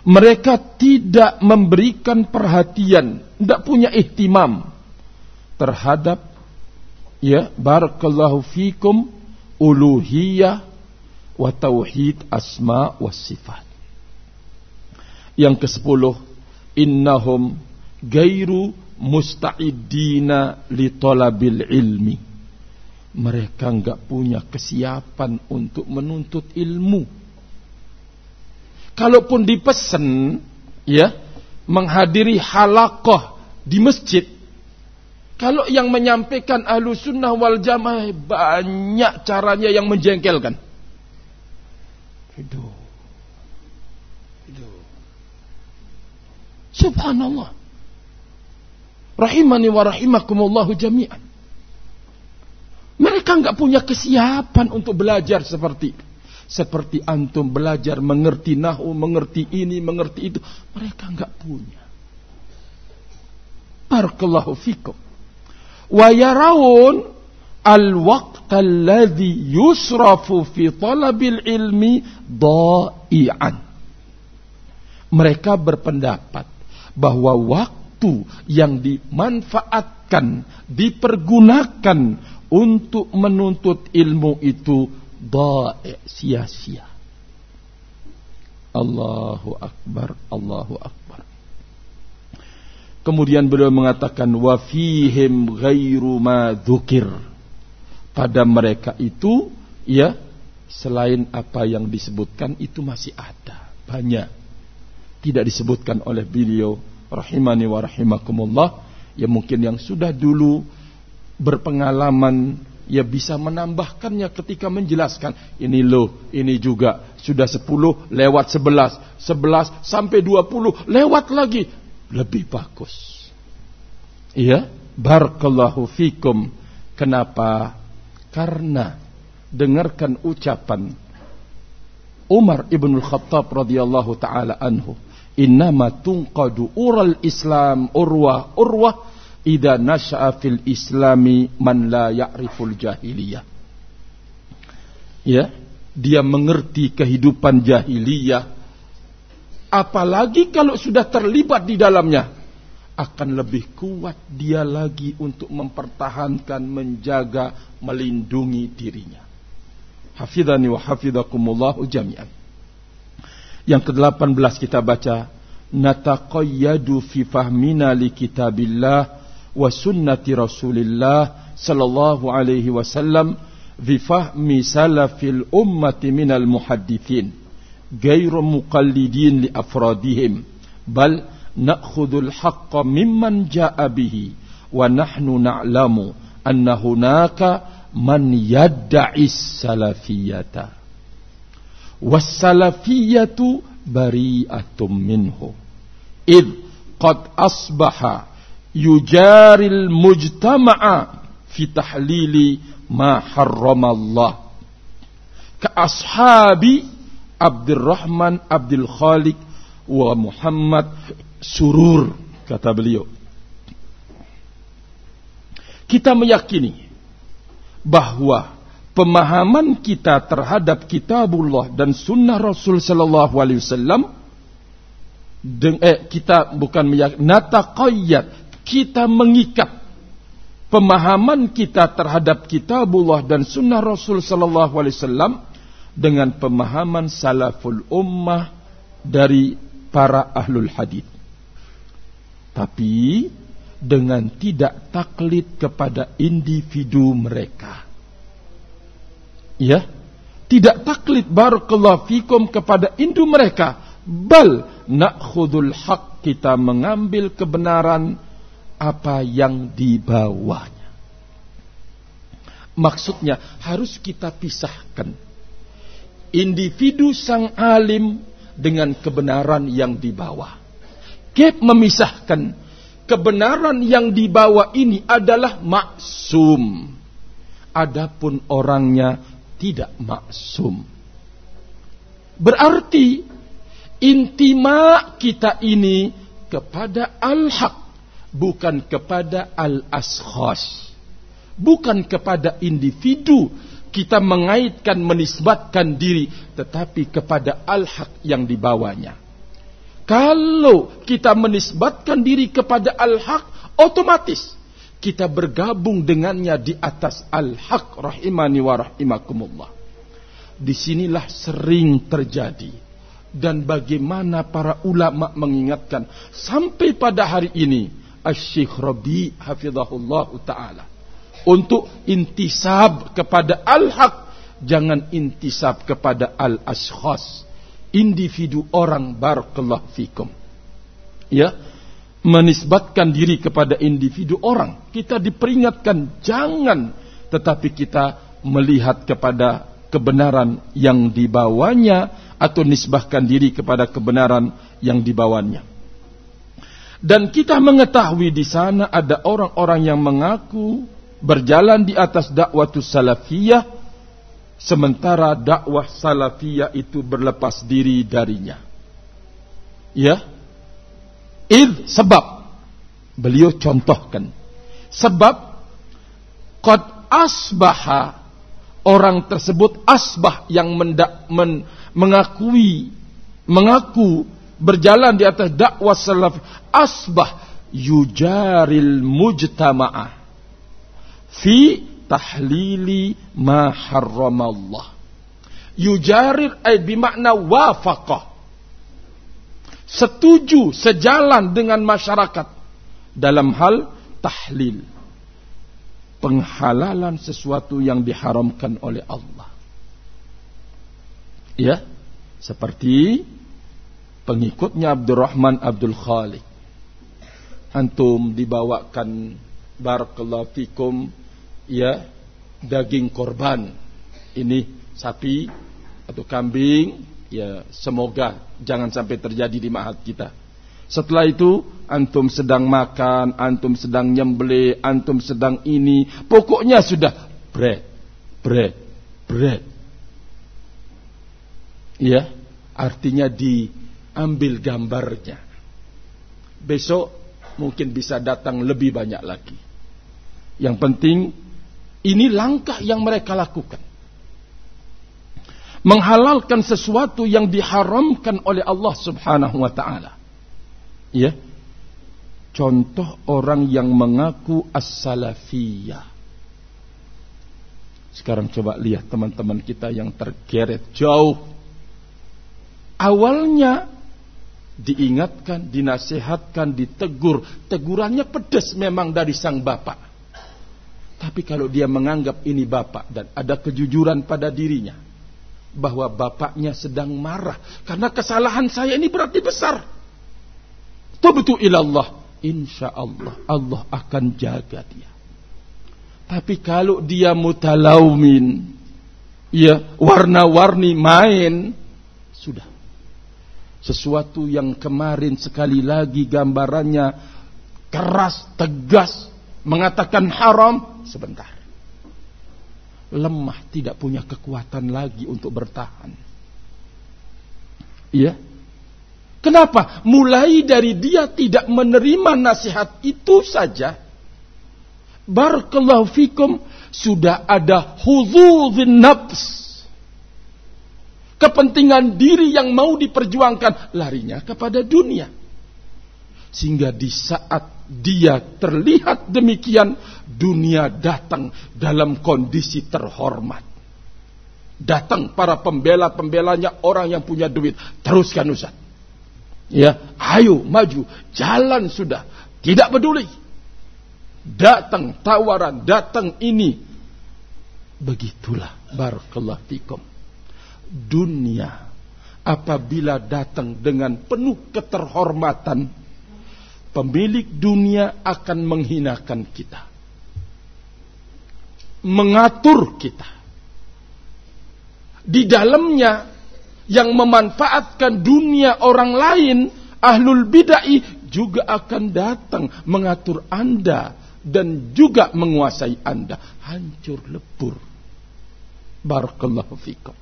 Mereka tidak memberikan perhatian, tidak punya ihtimam terhadap ya barakallahu fikum uluhiyah wa tauhid asma was sifat. Yang ke-10 innahum gairu musta'idina li talabil ilmi. Mereka enggak punya kesiapan untuk menuntut ilmu. Kalaupun dipesan ya menghadiri halakoh di masjid kalau yang menyampaikan ahlu sunnah wal jamaah banyak caranya yang menjengkelkan. Itu. Itu. Subhanallah. Rahimani wa rahimakumullahu jami'an. Mereka nggak punya kesiapan untuk belajar seperti seperti antum belajar mengerti nahu, mengerti ini, mengerti itu. Mereka nggak punya. Barakallahu fikum wa yarawun al-waqt alladhi yusrafu fi talabil ilmi dha'i'an. Mereka berpendapat bahwa waktu yang dimanfaatkan, dipergunakan untuk menuntut ilmu itu dha'i' sia-sia. Allahu Akbar, Allahu Akbar. Kemudian beliau mengatakan wa fihim ghairu ma dzukir. Pada mereka itu ya selain apa yang disebutkan itu masih ada banyak tidak disebutkan oleh beliau rahimani wa rahimakumullah ya mungkin yang sudah dulu berpengalaman ya bisa menambahkannya ketika menjelaskan ini loh ini juga sudah 10 lewat 11 11 sampai 20 lewat lagi lebih bagus. Iya, barakallahu fikum. Kenapa? Karena dengarkan ucapan Umar ibn Khattab radhiyallahu taala anhu, "Innama tunqadu ural Islam urwa urwa idza nasha'a fil Islami man la ya'riful jahiliyah." Ya, dia mengerti kehidupan jahiliyah Apalagi kalau sudah terlibat di dalamnya. Akan lebih kuat dia lagi untuk mempertahankan, menjaga, melindungi dirinya. Hafidhani wa hafidhakumullahu jami'an. Yang ke-18 kita baca Nataqayyadu fi fahmina li kitabillah wa sunnati rasulillah sallallahu alaihi wasallam fi fahmi salafil ummati minal muhaddithin gairu muqallidin li afradihim bal na'khudul haqqa mimman ja'a bihi wa nahnu na'lamu anna hunaka man yadda'i salafiyata wasalafiyatu bari'atum minhu. Id qad asbaha yujaril mujtama'a fi tahlili ma harramallah. Ka ashabi Abdurrahman Abdul Khalik wa Muhammad Surur kata beliau. Kita meyakini bahwa pemahaman kita terhadap kitabullah dan sunnah Rasul sallallahu alaihi wasallam eh, kita bukan nataqayyad kita mengikat pemahaman kita terhadap kitabullah dan sunnah Rasul sallallahu alaihi wasallam dengan pemahaman salaful ummah dari para ahlul hadith. Tapi dengan tidak taklid kepada individu mereka. Ya, tidak taklid barakallahu fikum kepada indu mereka. Bal na'khudul haq kita mengambil kebenaran apa yang dibawanya. Maksudnya harus kita pisahkan individu sang alim dengan kebenaran yang dibawa. Gap memisahkan kebenaran yang dibawa ini adalah maksum. Adapun orangnya tidak maksum. Berarti intima kita ini kepada al-haq bukan kepada al-ashkhas bukan kepada individu kita mengaitkan menisbatkan diri tetapi kepada al-haq yang dibawanya kalau kita menisbatkan diri kepada al-haq otomatis kita bergabung dengannya di atas al-haq rahimani wa rahimakumullah. Di sinilah sering terjadi. Dan bagaimana para ulama mengingatkan sampai pada hari ini Asy-Syaikh Rabi hafizahullah taala untuk intisab kepada al-haq jangan intisab kepada al-ashkhas individu orang barakallahu fikum. Ya menisbatkan diri kepada individu orang kita diperingatkan jangan tetapi kita melihat kepada kebenaran yang dibawanya atau nisbahkan diri kepada kebenaran yang dibawanya dan kita mengetahui di sana ada orang-orang yang mengaku berjalan di atas dakwah salafiyah sementara dakwah salafiyah itu berlepas diri darinya. Ya. Id sebab beliau contohkan sebab qad asbaha orang tersebut asbah yang mendak, men, mengakui mengaku berjalan di atas dakwah salaf asbah yujaril mujtama'ah fi tahlili ma harramallah. Yujarir ay bimakna wafaqah. Setuju, sejalan dengan masyarakat dalam hal tahlil. Penghalalan sesuatu yang diharamkan oleh Allah. Ya, seperti pengikutnya Abdurrahman Abdul Khalik. Antum dibawakan barakallahu fikum ya daging korban ini sapi atau kambing ya semoga jangan sampai terjadi di mahat kita. Setelah itu antum sedang makan antum sedang nyembelih antum sedang ini pokoknya sudah bread bread bread. Ya artinya diambil gambarnya. Besok mungkin bisa datang lebih banyak lagi. Yang penting ini langkah yang mereka lakukan. Menghalalkan sesuatu yang diharamkan oleh Allah Subhanahu wa taala. Ya. Contoh orang yang mengaku as-salafiyah. Sekarang coba lihat teman-teman kita yang tergeret jauh. Awalnya diingatkan, dinasihatkan, ditegur. Tegurannya pedas memang dari sang bapak. Tapi kalau dia menganggap ini bapak dan ada kejujuran pada dirinya bahwa bapaknya sedang marah karena kesalahan saya ini berarti besar. Tubtu ilallah, insya Allah Allah akan jaga dia. Tapi kalau dia mutalaumin, ya warna-warni main, sudah. Sesuatu yang kemarin sekali lagi gambarannya keras, tegas, mengatakan haram sebentar. Lemah tidak punya kekuatan lagi untuk bertahan. Iya. Kenapa? Mulai dari dia tidak menerima nasihat itu saja. Barakallahu fikum sudah ada huzuzin nafs. Kepentingan diri yang mau diperjuangkan larinya kepada dunia. Sehingga di saat dia terlihat demikian, dunia datang dalam kondisi terhormat. Datang para pembela-pembelanya orang yang punya duit. Teruskan Ustaz. Ya, ayo maju, jalan sudah. Tidak peduli. Datang tawaran, datang ini. Begitulah barakallahu fikum. Dunia apabila datang dengan penuh keterhormatan pemilik dunia akan menghinakan kita. Mengatur kita. Di dalamnya yang memanfaatkan dunia orang lain, ahlul bid'ah juga akan datang mengatur Anda dan juga menguasai Anda. Hancur lebur. Barakallahu fikum.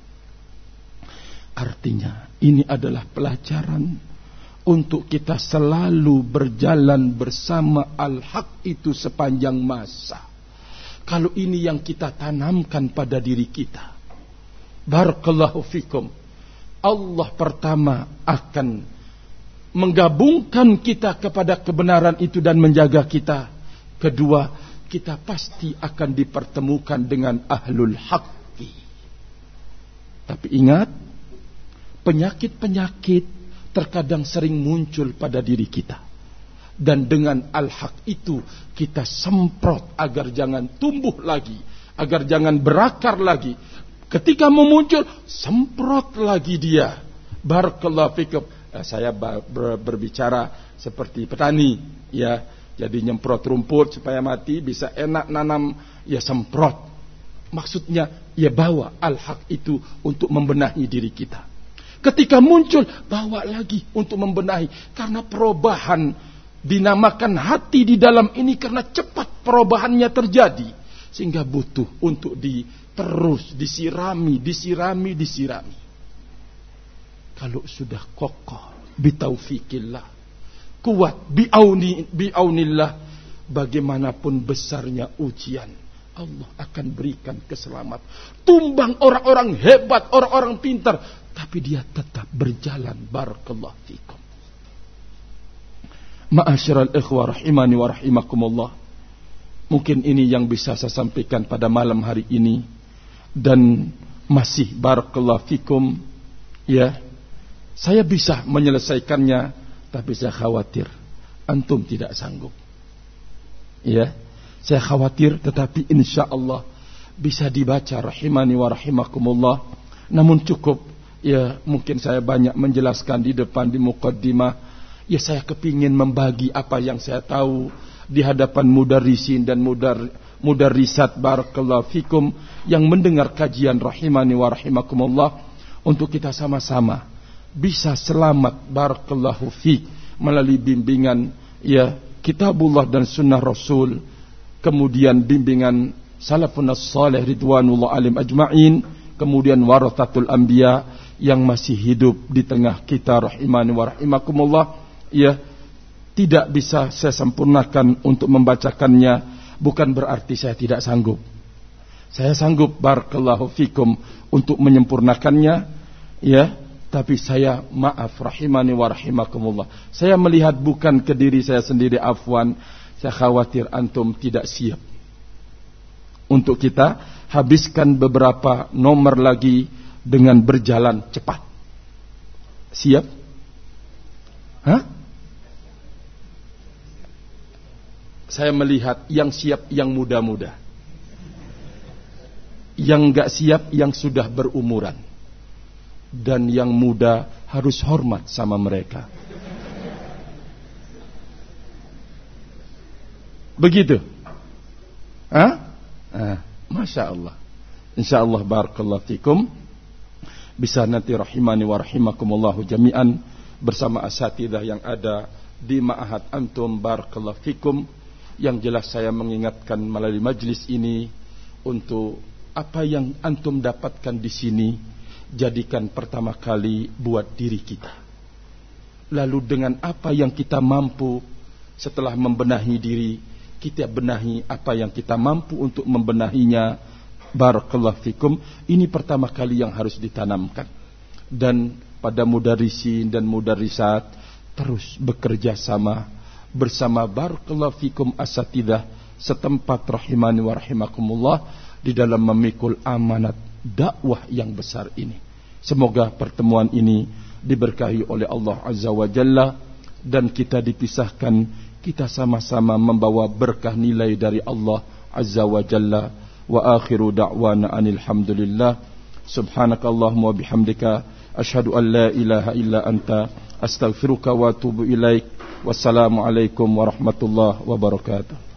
Artinya ini adalah pelajaran untuk kita selalu berjalan bersama al-haq itu sepanjang masa. Kalau ini yang kita tanamkan pada diri kita. Barakallahu fikum. Allah pertama akan menggabungkan kita kepada kebenaran itu dan menjaga kita. Kedua, kita pasti akan dipertemukan dengan ahlul haqqi. Tapi ingat, penyakit-penyakit terkadang sering muncul pada diri kita. Dan dengan al-haq itu kita semprot agar jangan tumbuh lagi, agar jangan berakar lagi. Ketika memuncul, semprot lagi dia. Barakallahu fikum. Eh, saya ber berbicara seperti petani, ya. Jadi nyemprot rumput supaya mati, bisa enak nanam, ya semprot. Maksudnya, ya bawa al-haq itu untuk membenahi diri kita. Ketika muncul, bawa lagi untuk membenahi. Karena perubahan dinamakan hati di dalam ini karena cepat perubahannya terjadi. Sehingga butuh untuk di, terus disirami, disirami, disirami. Kalau sudah kokoh, bitaufikillah. Kuat, bi'auni, bi'aunillah. Bagaimanapun besarnya ujian. Allah akan berikan keselamatan. Tumbang orang-orang hebat, orang-orang pintar tapi dia tetap berjalan. Barakallahu fikum. Ma'asyiral ikhwah rahimani wa rahimakumullah. Mungkin ini yang bisa saya sampaikan pada malam hari ini. Dan masih barakallahu fikum ya. Saya bisa menyelesaikannya tapi saya khawatir antum tidak sanggup. Ya. Saya khawatir tetapi insya Allah bisa dibaca rahimani wa rahimakumullah. Namun cukup Ya mungkin saya banyak menjelaskan di depan di mukaddimah. Ya saya kepingin membagi apa yang saya tahu di hadapan mudarrisin dan mudar mudarrisat barakallahu fikum yang mendengar kajian rahimani wa rahimakumullah. Untuk kita sama-sama bisa selamat barakallahu fik melalui bimbingan ya kitabullah dan sunnah rasul. Kemudian bimbingan salafun salih ridwanullah alim ajma'in. Kemudian warathatul anbiya yang masih hidup di tengah kita rahimani wa rahimakumullah ya tidak bisa saya sempurnakan untuk membacakannya. Bukan berarti saya tidak sanggup. Saya sanggup barakallahu fikum untuk menyempurnakannya ya. Tapi saya maaf rahimani wa rahimakumullah. Saya melihat bukan ke diri saya sendiri afwan. Saya khawatir antum tidak siap. Untuk kita habiskan beberapa nomor lagi dengan berjalan cepat. Siap? Hah? Saya melihat yang siap yang muda-muda. Yang gak siap yang sudah berumuran. Dan yang muda harus hormat sama mereka. Begitu. Hah? Ah, Masya Allah. Insya Allah barakallahu fikum bisa nanti rahimani wa rahimakumullahu jami'an. Bersama asatidah yang ada di ma'ahad antum barakallahu fikum. Yang jelas saya mengingatkan melalui majlis ini untuk apa yang antum dapatkan di sini jadikan pertama kali buat diri kita. Lalu dengan apa yang kita mampu setelah membenahi diri kita benahi apa yang kita mampu untuk membenahinya Barakallahu fikum. Ini pertama kali yang harus ditanamkan. Dan pada mudarisin dan mudarisat terus bekerja sama bersama barakallahu fikum asatidah setempat rahimani wa rahimakumullah di dalam memikul amanat dakwah yang besar ini. Semoga pertemuan ini diberkahi oleh Allah Azza wa Jalla dan kita dipisahkan kita sama-sama membawa berkah nilai dari Allah Azza wa Jalla wa akhiru da'wana anil hamdulillah. Subhanakallahumma bihamdika ashhadu an la ilaha illa anta astaghfiruka wa atubu ilaik. Wassalamu alaikum warahmatullahi wabarakatuh.